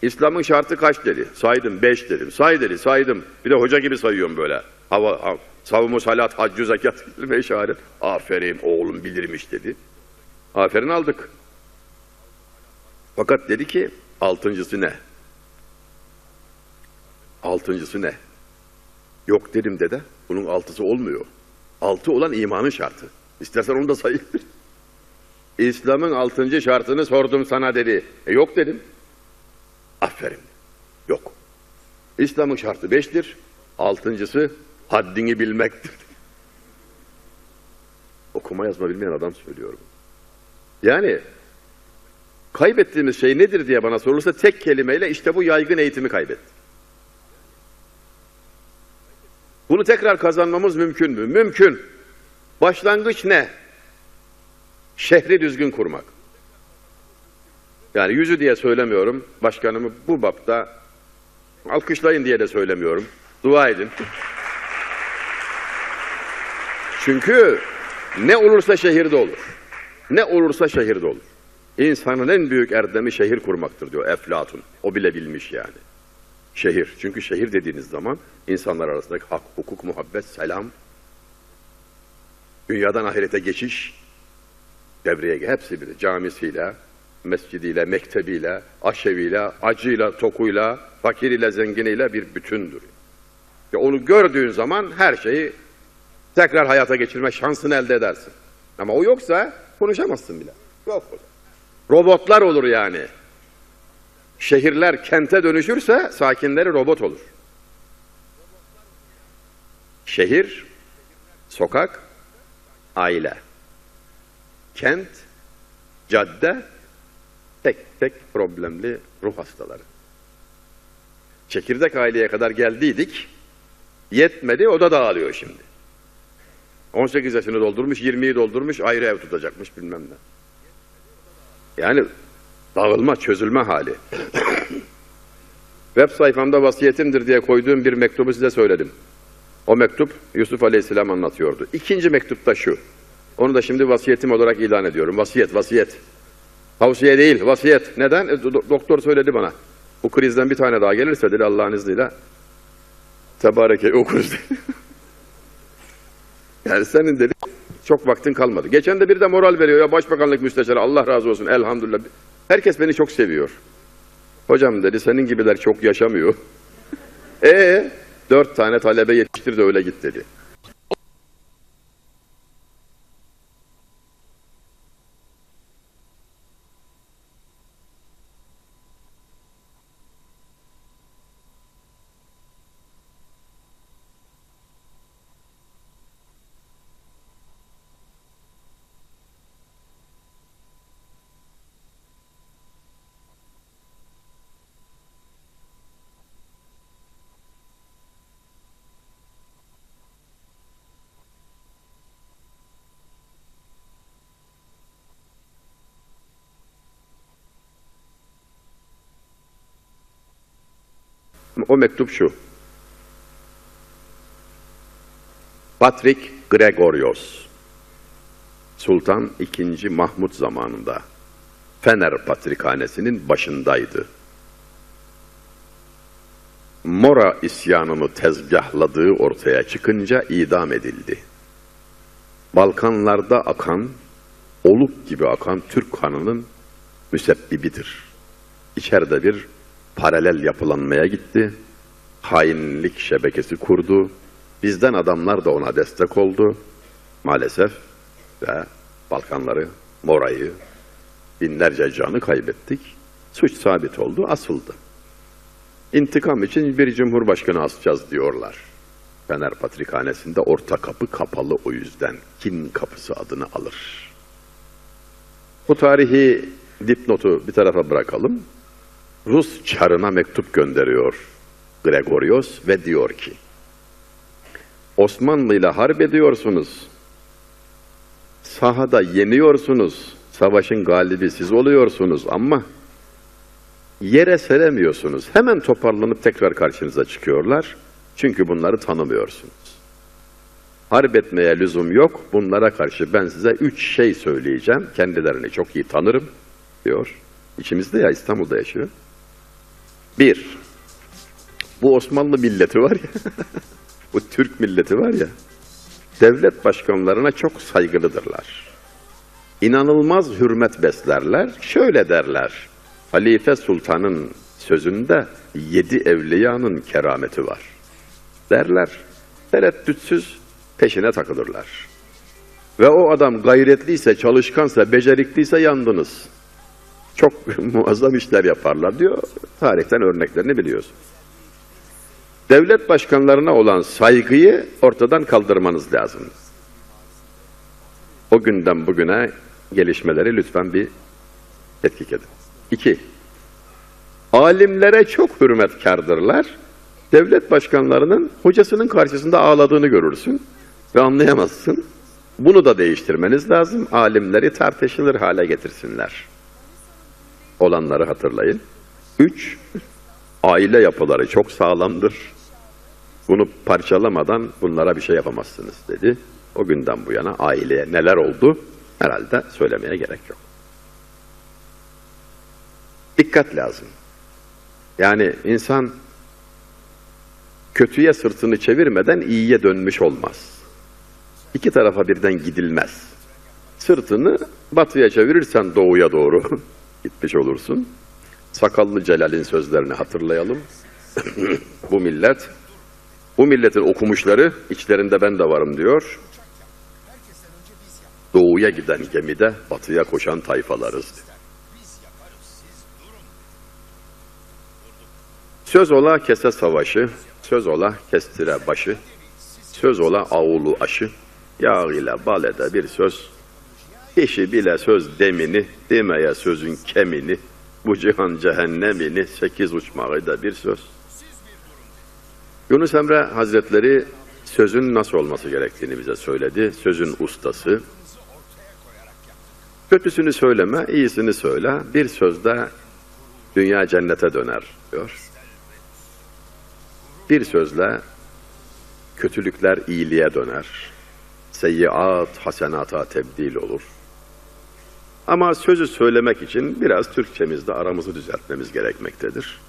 İslam'ın şartı kaç dedi. Saydım, beş dedim. Say dedi, saydım. Bir de hoca gibi sayıyorum böyle. Hava, hav, savumu salat, haccü, zekat, ve şehadet. Aferin oğlum bilirmiş dedi. Aferin aldık. Fakat dedi ki, altıncısı ne? Altıncısı ne? Yok dedim dede. Bunun altısı olmuyor. Altı olan imanın şartı. İstersen onu da sayayım. İslam'ın altıncı şartını sordum sana dedi. E yok dedim. Aferin. Yok. İslam'ın şartı beştir. Altıncısı haddini bilmektir. Okuma yazma bilmeyen adam söylüyorum. Yani kaybettiğimiz şey nedir diye bana sorulursa tek kelimeyle işte bu yaygın eğitimi kaybettik. Bunu tekrar kazanmamız mümkün mü? Mümkün. Başlangıç ne? Şehri düzgün kurmak. Yani yüzü diye söylemiyorum. Başkanımı bu bapta alkışlayın diye de söylemiyorum. Dua edin. Çünkü ne olursa şehirde olur. Ne olursa şehirde olur. İnsanın en büyük erdemi şehir kurmaktır diyor Eflatun. O bile bilmiş yani. Şehir. Çünkü şehir dediğiniz zaman insanlar arasındaki hak, hukuk, muhabbet, selam, dünyadan ahirete geçiş, devreye hepsi bir camisiyle, mescidiyle, mektebiyle, aşeviyle, acıyla, tokuyla, fakiriyle, zenginiyle bir bütündür. Ve onu gördüğün zaman her şeyi tekrar hayata geçirme şansını elde edersin. Ama o yoksa konuşamazsın bile. Yok o. Robotlar olur yani. Şehirler kente dönüşürse sakinleri robot olur. Şehir, sokak, aile. Kent, cadde, tek tek problemli ruh hastaları. Çekirdek aileye kadar geldiydik, yetmedi, o da dağılıyor şimdi. 18 yaşını doldurmuş, 20'yi doldurmuş, ayrı ev tutacakmış bilmem ne. Yani dağılma, çözülme hali. Web sayfamda vasiyetimdir diye koyduğum bir mektubu size söyledim. O mektup Yusuf Aleyhisselam anlatıyordu. İkinci mektup da şu. Onu da şimdi vasiyetim olarak ilan ediyorum. Vasiyet, vasiyet. Tavsiye değil, vasiyet. Neden? E, do- doktor söyledi bana. Bu krizden bir tane daha gelirse dedi Allah'ın izniyle tebareke okuruz dedi. yani senin dedi çok vaktin kalmadı. Geçen de bir de moral veriyor ya başbakanlık müsteşarı Allah razı olsun elhamdülillah. Herkes beni çok seviyor. Hocam dedi senin gibiler çok yaşamıyor. E dört tane talebe yetiştir de öyle git dedi. O mektup şu. Patrick Gregorios Sultan II. Mahmut zamanında Fener Patrikhanesi'nin başındaydı. Mora isyanını tezgahladığı ortaya çıkınca idam edildi. Balkanlarda akan, oluk gibi akan Türk kanının müsebbibidir. İçeride bir paralel yapılanmaya gitti. Hainlik şebekesi kurdu. Bizden adamlar da ona destek oldu. Maalesef ve Balkanları, Mora'yı, binlerce canı kaybettik. Suç sabit oldu, asıldı. İntikam için bir cumhurbaşkanı asacağız diyorlar. Fener Patrikhanesi'nde orta kapı kapalı o yüzden. Kin kapısı adını alır. Bu tarihi dipnotu bir tarafa bırakalım. Rus çarına mektup gönderiyor Gregorios ve diyor ki Osmanlı ile harp ediyorsunuz. Sahada yeniyorsunuz. Savaşın galibi siz oluyorsunuz ama yere seremiyorsunuz. Hemen toparlanıp tekrar karşınıza çıkıyorlar. Çünkü bunları tanımıyorsunuz. Harp etmeye lüzum yok. Bunlara karşı ben size üç şey söyleyeceğim. Kendilerini çok iyi tanırım diyor. İçimizde ya İstanbul'da yaşıyor. Bir, bu Osmanlı milleti var ya, bu Türk milleti var ya, devlet başkanlarına çok saygılıdırlar. İnanılmaz hürmet beslerler. Şöyle derler, Halife Sultan'ın sözünde yedi evliyanın kerameti var. Derler, tereddütsüz peşine takılırlar. Ve o adam gayretliyse, çalışkansa, becerikliyse yandınız çok muazzam işler yaparlar diyor. Tarihten örneklerini biliyorsun. devlet başkanlarına olan saygıyı ortadan kaldırmanız lazım. O günden bugüne gelişmeleri lütfen bir tetkik edin. İki, alimlere çok hürmetkardırlar. Devlet başkanlarının hocasının karşısında ağladığını görürsün ve anlayamazsın. Bunu da değiştirmeniz lazım. Alimleri tartışılır hale getirsinler. Olanları hatırlayın. Üç, aile yapıları çok sağlamdır. Bunu parçalamadan bunlara bir şey yapamazsınız dedi. O günden bu yana aileye neler oldu herhalde söylemeye gerek yok. Dikkat lazım. Yani insan kötüye sırtını çevirmeden iyiye dönmüş olmaz. İki tarafa birden gidilmez. Sırtını batıya çevirirsen doğuya doğru gitmiş olursun. Sakallı Celal'in sözlerini hatırlayalım. bu millet, bu milletin okumuşları, içlerinde ben de varım diyor. Doğuya giden gemide batıya koşan tayfalarız. Söz ola kese savaşı, söz ola kestire başı, söz ola avulu aşı, yağ ile bal ede bir söz, kişi bile söz demini, demeye sözün kemini, bu cihan cehennemini, sekiz uçmağı da bir söz. Yunus Emre Hazretleri sözün nasıl olması gerektiğini bize söyledi. Sözün ustası. Kötüsünü söyleme, iyisini söyle. Bir sözde dünya cennete döner diyor. Bir sözle kötülükler iyiliğe döner. Seyyiat hasenata tebdil olur. Ama sözü söylemek için biraz Türkçemizde aramızı düzeltmemiz gerekmektedir.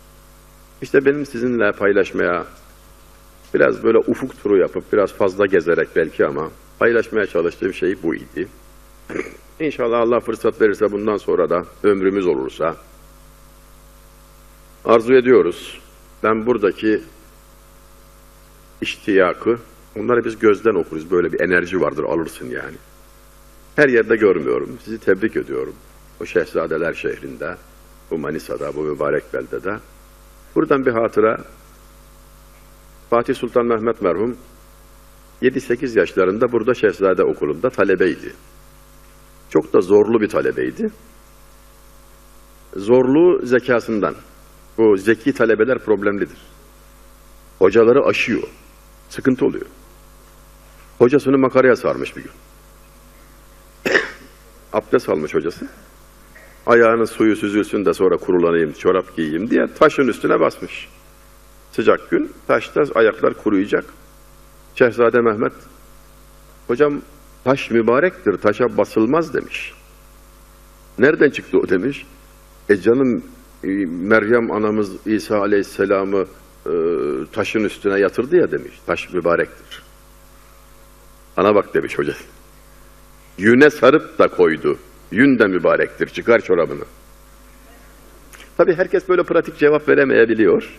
İşte benim sizinle paylaşmaya biraz böyle ufuk turu yapıp biraz fazla gezerek belki ama paylaşmaya çalıştığım şey bu idi. İnşallah Allah fırsat verirse bundan sonra da ömrümüz olursa arzu ediyoruz. Ben buradaki iştiyakı, onları biz gözden okuruz. Böyle bir enerji vardır, alırsın yani. Her yerde görmüyorum. Sizi tebrik ediyorum. O Şehzadeler şehrinde, bu Manisa'da, bu mübarek beldede. Buradan bir hatıra. Fatih Sultan Mehmet merhum 7-8 yaşlarında burada Şehzade okulunda talebeydi. Çok da zorlu bir talebeydi. Zorluğu zekasından. Bu zeki talebeler problemlidir. Hocaları aşıyor. Sıkıntı oluyor. Hocasını makaraya sarmış bir gün. Abdest almış hocası. Ayağının suyu süzülsün de sonra kurulanayım, çorap giyeyim diye taşın üstüne basmış. Sıcak gün, taşta ayaklar kuruyacak. Şehzade Mehmet, hocam taş mübarektir, taşa basılmaz demiş. Nereden çıktı o demiş. E canım e, Meryem anamız İsa Aleyhisselam'ı e, taşın üstüne yatırdı ya demiş. Taş mübarektir. Ana bak demiş hoca. Yüne sarıp da koydu. Yün de mübarektir. Çıkar çorabını. Tabi herkes böyle pratik cevap veremeyebiliyor.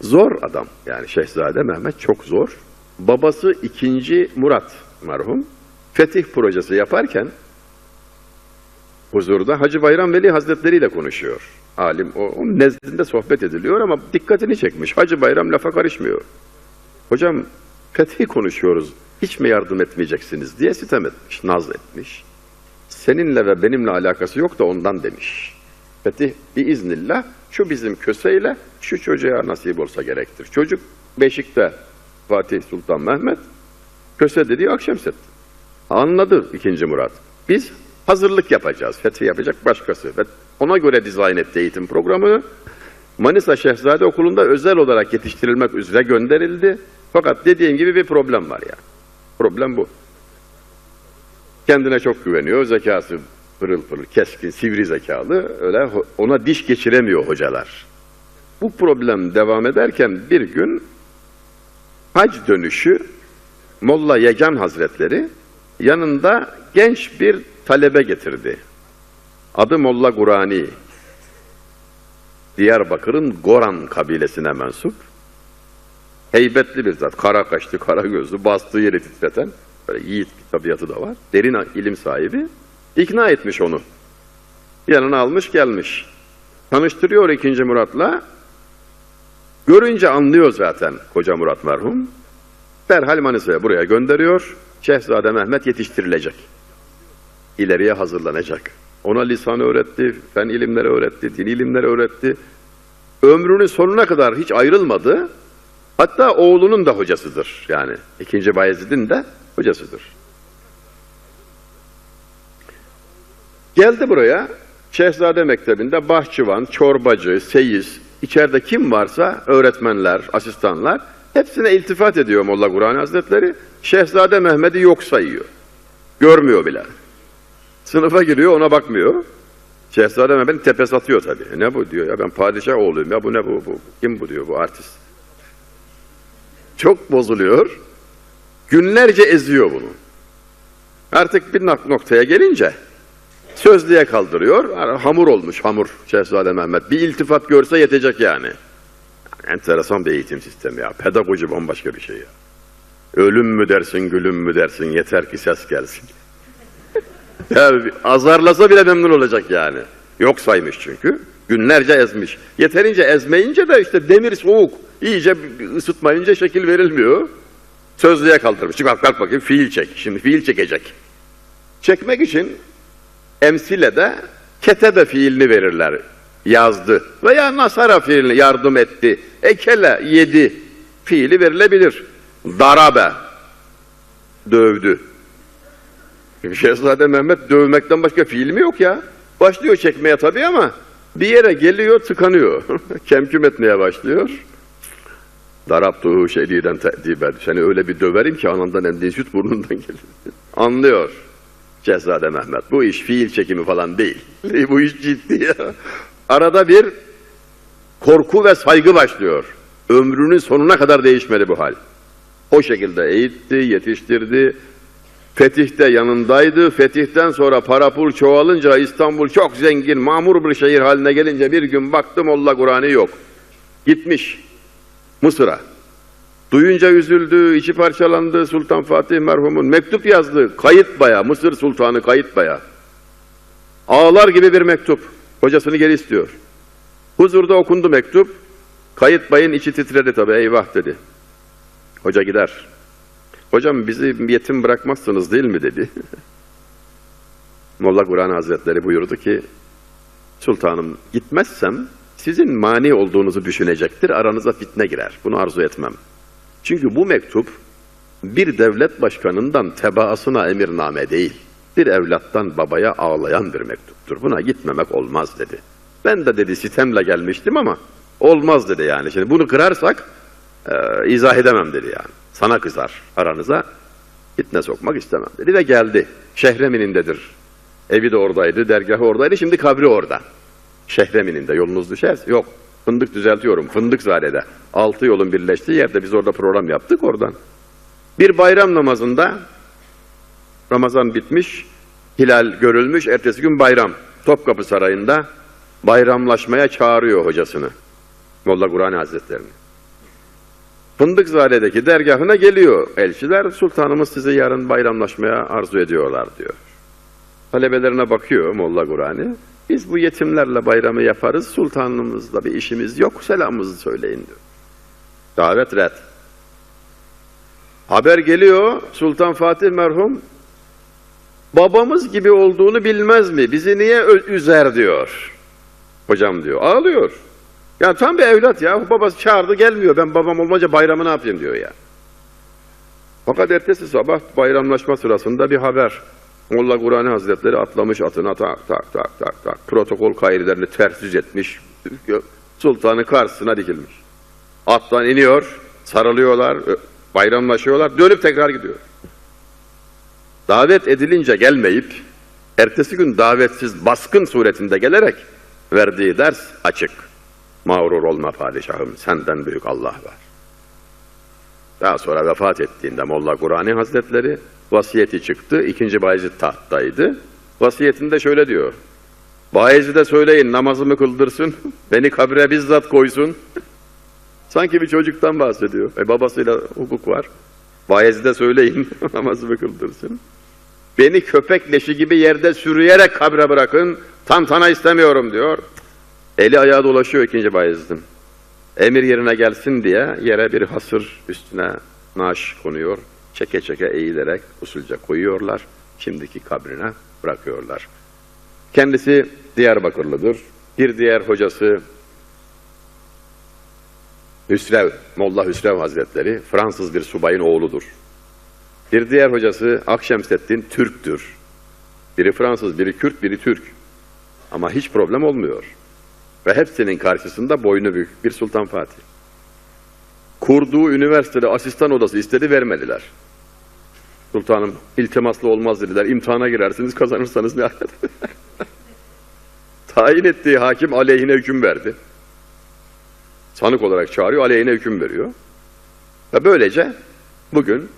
Zor adam. Yani Şehzade Mehmet çok zor. Babası 2. Murat merhum fetih projesi yaparken huzurda Hacı Bayram Veli Hazretleri ile konuşuyor. Alim o, onun nezdinde sohbet ediliyor ama dikkatini çekmiş. Hacı Bayram lafa karışmıyor. Hocam fethi konuşuyoruz. Hiç mi yardım etmeyeceksiniz diye sitem etmiş, naz etmiş. Seninle ve benimle alakası yok da ondan demiş. Fetih biiznillah şu bizim köseyle şu çocuğa nasip olsa gerektir. Çocuk Beşik'te Fatih Sultan Mehmet köse dediği Akşemset. Anladı ikinci Murat. Biz hazırlık yapacağız. Fethi yapacak başkası. Ve ona göre dizayn etti eğitim programını. Manisa Şehzade Okulu'nda özel olarak yetiştirilmek üzere gönderildi. Fakat dediğim gibi bir problem var ya. Problem bu. Kendine çok güveniyor. Zekası pırıl pırıl, keskin, sivri zekalı. Öyle ona diş geçiremiyor hocalar. Bu problem devam ederken bir gün hac dönüşü Molla Yegan Hazretleri yanında genç bir talebe getirdi. Adı Molla Gurani. Diyarbakır'ın Goran kabilesine mensup. Heybetli bir zat. Kara kaşlı, kara gözlü, bastığı yeri titreten. Böyle yiğit bir tabiatı da var. Derin ilim sahibi. İkna etmiş onu. Yanına almış gelmiş. Tanıştırıyor ikinci Murat'la. Görünce anlıyor zaten Koca Murat merhum. Derhal Manisa'ya buraya gönderiyor. Şehzade Mehmet yetiştirilecek. İleriye hazırlanacak. Ona lisanı öğretti, fen ilimleri öğretti, din ilimleri öğretti. Ömrünün sonuna kadar hiç ayrılmadı. Hatta oğlunun da hocasıdır. Yani ikinci Bayezid'in de hocasıdır. Geldi buraya. Şehzade Mektebi'nde bahçıvan, çorbacı, seyiz, içeride kim varsa öğretmenler, asistanlar hepsine iltifat ediyor Molla Kur'an Hazretleri. Şehzade Mehmet'i yok sayıyor. Görmüyor bile. Sınıfa giriyor ona bakmıyor. Şehzade Mehmet'in tepesi atıyor tabii. Ne bu diyor ya ben padişah oğluyum ya bu ne bu, bu kim bu diyor bu artist. Çok bozuluyor. Günlerce eziyor bunu. Artık bir nok- noktaya gelince sözlüğe kaldırıyor. Hamur olmuş hamur Şehzade Mehmet. Bir iltifat görse yetecek yani. Enteresan bir eğitim sistemi ya. Pedagoji bambaşka bir şey ya. Ölüm mü dersin, gülüm mü dersin, yeter ki ses gelsin. ya azarlasa bile memnun olacak yani. Yok saymış çünkü. Günlerce ezmiş. Yeterince ezmeyince de işte demir soğuk. İyice ısıtmayınca şekil verilmiyor. Sözlüğe kaldırmış. Kalk kalk bakayım fiil çek. Şimdi fiil çekecek. Çekmek için emsilede ketebe fiilini verirler. Yazdı. Veya nasara fiilini yardım etti. Ekele yedi fiili verilebilir. Darabe dövdü. Şehzade Mehmet dövmekten başka fiil mi yok ya? Başlıyor çekmeye tabii ama bir yere geliyor tıkanıyor. Kemküm etmeye başlıyor. Daraptuhu şediden te'diben. Seni öyle bir döverim ki anandan emdiğin süt burnundan gelir. Anlıyor. Şehzade Mehmet. Bu iş fiil çekimi falan değil. Bu iş ciddi ya. Arada bir korku ve saygı başlıyor. Ömrünün sonuna kadar değişmedi bu hal. O şekilde eğitti, yetiştirdi. Fetih'te yanındaydı. Fetih'ten sonra para pul çoğalınca İstanbul çok zengin, mamur bir şehir haline gelince bir gün baktım Allah Kur'an'ı yok. Gitmiş Mısır'a. Duyunca üzüldü, içi parçalandı Sultan Fatih merhumun. Mektup yazdı Kayıtbaya, Mısır Sultanı Kayıtbaya. Ağlar gibi bir mektup. Hocasını geri istiyor. Huzurda okundu mektup. Kayıtbayın içi titredi tabii eyvah dedi. Hoca gider. Hocam bizi yetim bırakmazsınız değil mi dedi. Molla Kur'an Hazretleri buyurdu ki Sultanım gitmezsem sizin mani olduğunuzu düşünecektir, aranıza fitne girer. Bunu arzu etmem. Çünkü bu mektup bir devlet başkanından tebaasına emirname değil, bir evlattan babaya ağlayan bir mektuptur. Buna gitmemek olmaz dedi. Ben de dedi sitemle gelmiştim ama olmaz dedi yani. Şimdi bunu kırarsak e, izah edemem dedi yani. Sana kızar aranıza fitne sokmak istemem dedi ve geldi. Şehremin'indedir. Evi de oradaydı, dergahı oradaydı, şimdi kabri orada. Şehremin'inde yolunuz düşerse yok. Fındık düzeltiyorum. Fındıkzade'de. Altı yolun birleştiği yerde biz orada program yaptık oradan. Bir bayram namazında Ramazan bitmiş, hilal görülmüş, ertesi gün bayram. Topkapı Sarayı'nda bayramlaşmaya çağırıyor hocasını. Molla Kur'an Hazretlerini. Fındıkzade'deki dergahına geliyor elçiler. Sultanımız sizi yarın bayramlaşmaya arzu ediyorlar diyor. Talebelerine bakıyor Molla Kur'an'ı. Biz bu yetimlerle bayramı yaparız, sultanımızla bir işimiz yok, selamımızı söyleyin diyor. Davet red. Haber geliyor, Sultan Fatih merhum, babamız gibi olduğunu bilmez mi? Bizi niye üzer diyor. Hocam diyor, ağlıyor. Ya tam bir evlat ya, babası çağırdı gelmiyor, ben babam olmayınca bayramı ne yapayım diyor ya. Fakat ertesi sabah bayramlaşma sırasında bir haber. Molla Kur'an Hazretleri atlamış atına tak tak tak tak tak. Protokol kaidelerini ters yüz etmiş. Sultanın karşısına dikilmiş. Attan iniyor, sarılıyorlar, bayramlaşıyorlar, dönüp tekrar gidiyor. Davet edilince gelmeyip, ertesi gün davetsiz baskın suretinde gelerek verdiği ders açık. Mağrur olma padişahım, senden büyük Allah var. Daha sonra vefat ettiğinde Molla Kur'ani Hazretleri vasiyeti çıktı. İkinci Bayezid tahttaydı. Vasiyetinde şöyle diyor. Bayezid'e söyleyin namazımı kıldırsın. Beni kabre bizzat koysun. Sanki bir çocuktan bahsediyor. E babasıyla hukuk var. Bayezid'e söyleyin namazımı kıldırsın. Beni köpek leşi gibi yerde sürüyerek kabre bırakın. Tantana istemiyorum diyor. Eli ayağı dolaşıyor ikinci Bayezid'in. Emir yerine gelsin diye yere bir hasır üstüne naaş konuyor. Çeke çeke eğilerek usulca koyuyorlar. Şimdiki kabrine bırakıyorlar. Kendisi Diyarbakırlıdır. Bir diğer hocası Hüsrev, Molla Hüsrev Hazretleri Fransız bir subayın oğludur. Bir diğer hocası Akşemseddin Türk'tür. Biri Fransız, biri Kürt, biri Türk. Ama hiç problem olmuyor. Ve hepsinin karşısında boynu büyük bir Sultan Fatih. Kurduğu üniversitede asistan odası istedi vermediler. Sultanım iltimaslı olmaz dediler. İmtihana girersiniz kazanırsanız ne Tayin ettiği hakim aleyhine hüküm verdi. Sanık olarak çağırıyor, aleyhine hüküm veriyor. Ve böylece bugün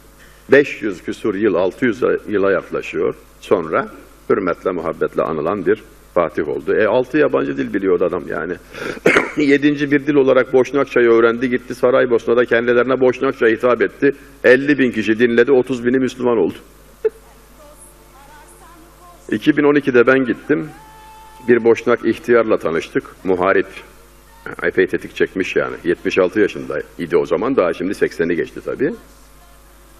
500 küsur yıl, 600 yıla yaklaşıyor. Sonra hürmetle, muhabbetle anılan bir Fatih oldu. E altı yabancı dil biliyordu adam yani. Yedinci bir dil olarak Boşnakçayı öğrendi. Gitti Saraybosna'da kendilerine Boşnakça hitap etti. 50 bin kişi dinledi, 30 bini Müslüman oldu. 2012'de ben gittim. Bir Boşnak ihtiyarla tanıştık. Muharip. Epey tetik çekmiş yani. 76 yaşındaydı o zaman. Daha şimdi 80'i geçti tabii.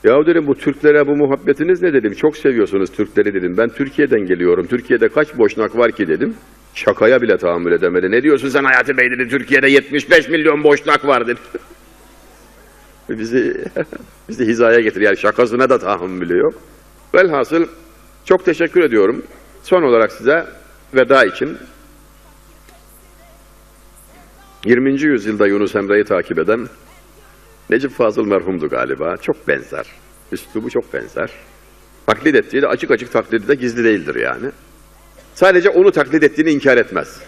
Ya dedim bu Türklere bu muhabbetiniz ne dedim. Çok seviyorsunuz Türkleri dedim. Ben Türkiye'den geliyorum. Türkiye'de kaç boşnak var ki dedim. Şakaya bile tahammül edemedi. Ne diyorsun sen Hayati Bey dedi. Türkiye'de 75 milyon boşnak var dedi. bizi, bizi hizaya getir. Yani şakasına da tahammülü yok. Velhasıl çok teşekkür ediyorum. Son olarak size veda için 20. yüzyılda Yunus Emre'yi takip eden Necip Fazıl merhumdu galiba. Çok benzer. Üslubu çok benzer. Taklit ettiği de açık açık taklidi de gizli değildir yani. Sadece onu taklit ettiğini inkar etmez.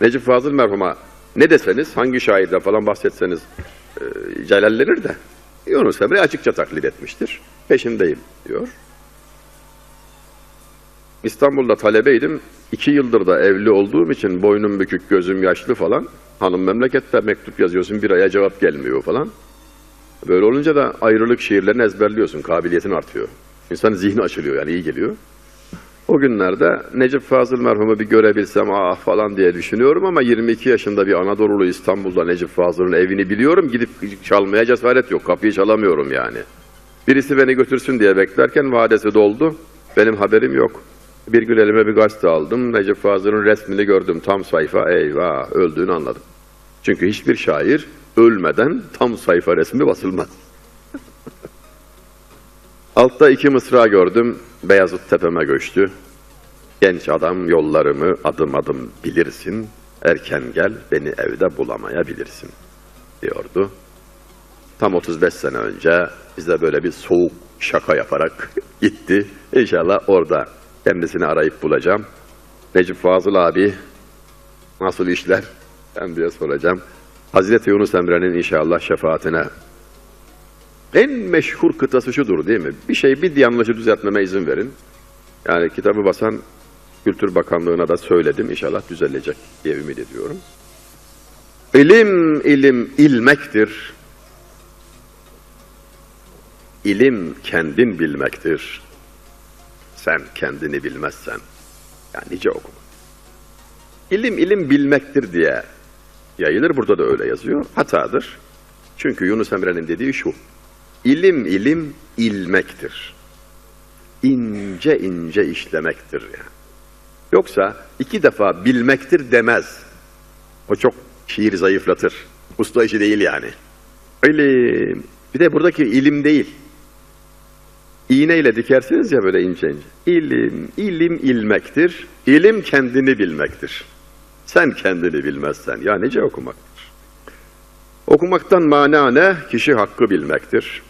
Necip Fazıl merhuma ne deseniz, hangi şairden falan bahsetseniz e, celallenir de Yunus Emre açıkça taklit etmiştir. Peşindeyim diyor. İstanbul'da talebeydim. İki yıldır da evli olduğum için boynum bükük, gözüm yaşlı falan. Hanım memlekette mektup yazıyorsun bir aya cevap gelmiyor falan. Böyle olunca da ayrılık şiirlerini ezberliyorsun, kabiliyetin artıyor. İnsanın zihni açılıyor yani iyi geliyor. O günlerde Necip Fazıl merhumu bir görebilsem ah falan diye düşünüyorum ama 22 yaşında bir Anadolu'lu İstanbul'da Necip Fazıl'ın evini biliyorum. Gidip çalmaya cesaret yok, kapıyı çalamıyorum yani. Birisi beni götürsün diye beklerken vadesi doldu. Benim haberim yok. Bir gün elime bir gazete aldım. Necip Fazıl'ın resmini gördüm. Tam sayfa. Eyvah öldüğünü anladım. Çünkü hiçbir şair ölmeden tam sayfa resmi basılmaz. Altta iki mısra gördüm. Beyazıt tepeme göçtü. Genç adam yollarımı adım adım bilirsin. Erken gel beni evde bulamayabilirsin diyordu. Tam 35 sene önce bize böyle bir soğuk şaka yaparak gitti. İnşallah orada kendisini arayıp bulacağım. Necip Fazıl abi nasıl işler? Ben diye soracağım. Hazreti Yunus Emre'nin inşallah şefaatine en meşhur kıtası şudur değil mi? Bir şey bir yanlışı düzeltmeme izin verin. Yani kitabı basan Kültür Bakanlığı'na da söyledim. İnşallah düzelecek diye ümit ediyorum. İlim, ilim, ilmektir. İlim kendin bilmektir. Sen kendini bilmezsen, yani nice okuma. İlim, ilim bilmektir diye yayılır. Burada da öyle yazıyor. Hatadır. Çünkü Yunus Emre'nin dediği şu. İlim, ilim, ilmektir. İnce ince işlemektir yani. Yoksa iki defa bilmektir demez. O çok şiir zayıflatır. Usta işi değil yani. İlim. Bir de buradaki ilim değil. İğneyle dikersiniz ya böyle ince ince. İlim, ilim ilmektir. İlim kendini bilmektir. Sen kendini bilmezsen ya nece okumaktır. Okumaktan mana ne? Kişi hakkı bilmektir.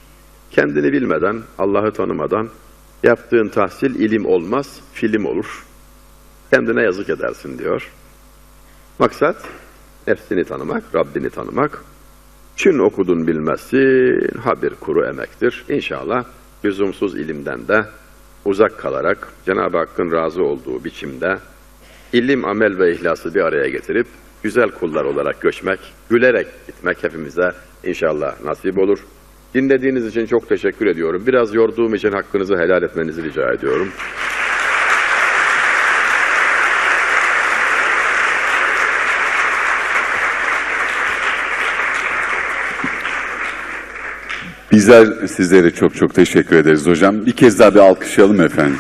Kendini bilmeden, Allah'ı tanımadan yaptığın tahsil ilim olmaz, film olur. Kendine yazık edersin diyor. Maksat nefsini tanımak, Rabbini tanımak. Çün okudun bilmezsin, ha bir kuru emektir. İnşallah lüzumsuz ilimden de uzak kalarak Cenab-ı Hakk'ın razı olduğu biçimde ilim, amel ve ihlası bir araya getirip güzel kullar olarak göçmek, gülerek gitmek hepimize inşallah nasip olur. Dinlediğiniz için çok teşekkür ediyorum. Biraz yorduğum için hakkınızı helal etmenizi rica ediyorum. Bizler sizlere çok çok teşekkür ederiz hocam. Bir kez daha bir alkışlayalım efendim.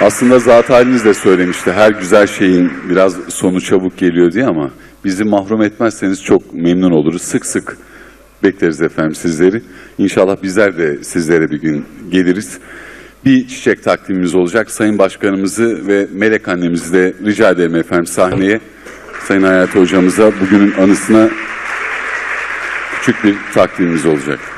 Aslında zat haliniz de söylemişti. Her güzel şeyin biraz sonu çabuk geliyor diye ama bizi mahrum etmezseniz çok memnun oluruz. Sık sık bekleriz efendim sizleri. İnşallah bizler de sizlere bir gün geliriz. Bir çiçek takdimimiz olacak. Sayın Başkanımızı ve Melek annemizi de rica ederim efendim sahneye. Sayın Hayati Hocamıza bugünün anısına küçük bir takdimimiz olacak.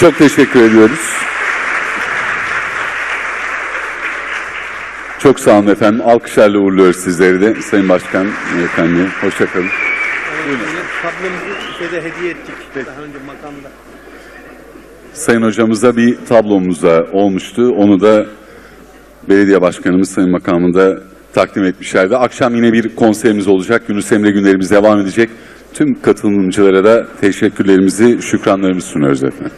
Çok teşekkür ediyoruz. Çok sağ olun efendim. Alkışlarla uğurluyoruz sizleri de. Sayın Başkan, efendim, hoşçakalın. Tablomuzu şeyde hediye ettik daha önce makamda. Sayın hocamıza bir tablomuz da olmuştu. Onu da belediye başkanımız Sayın Makamı'nda takdim etmişlerdi. Akşam yine bir konserimiz olacak. Yunus Emre günlerimiz devam edecek. Tüm katılımcılara da teşekkürlerimizi, şükranlarımızı sunuyoruz efendim.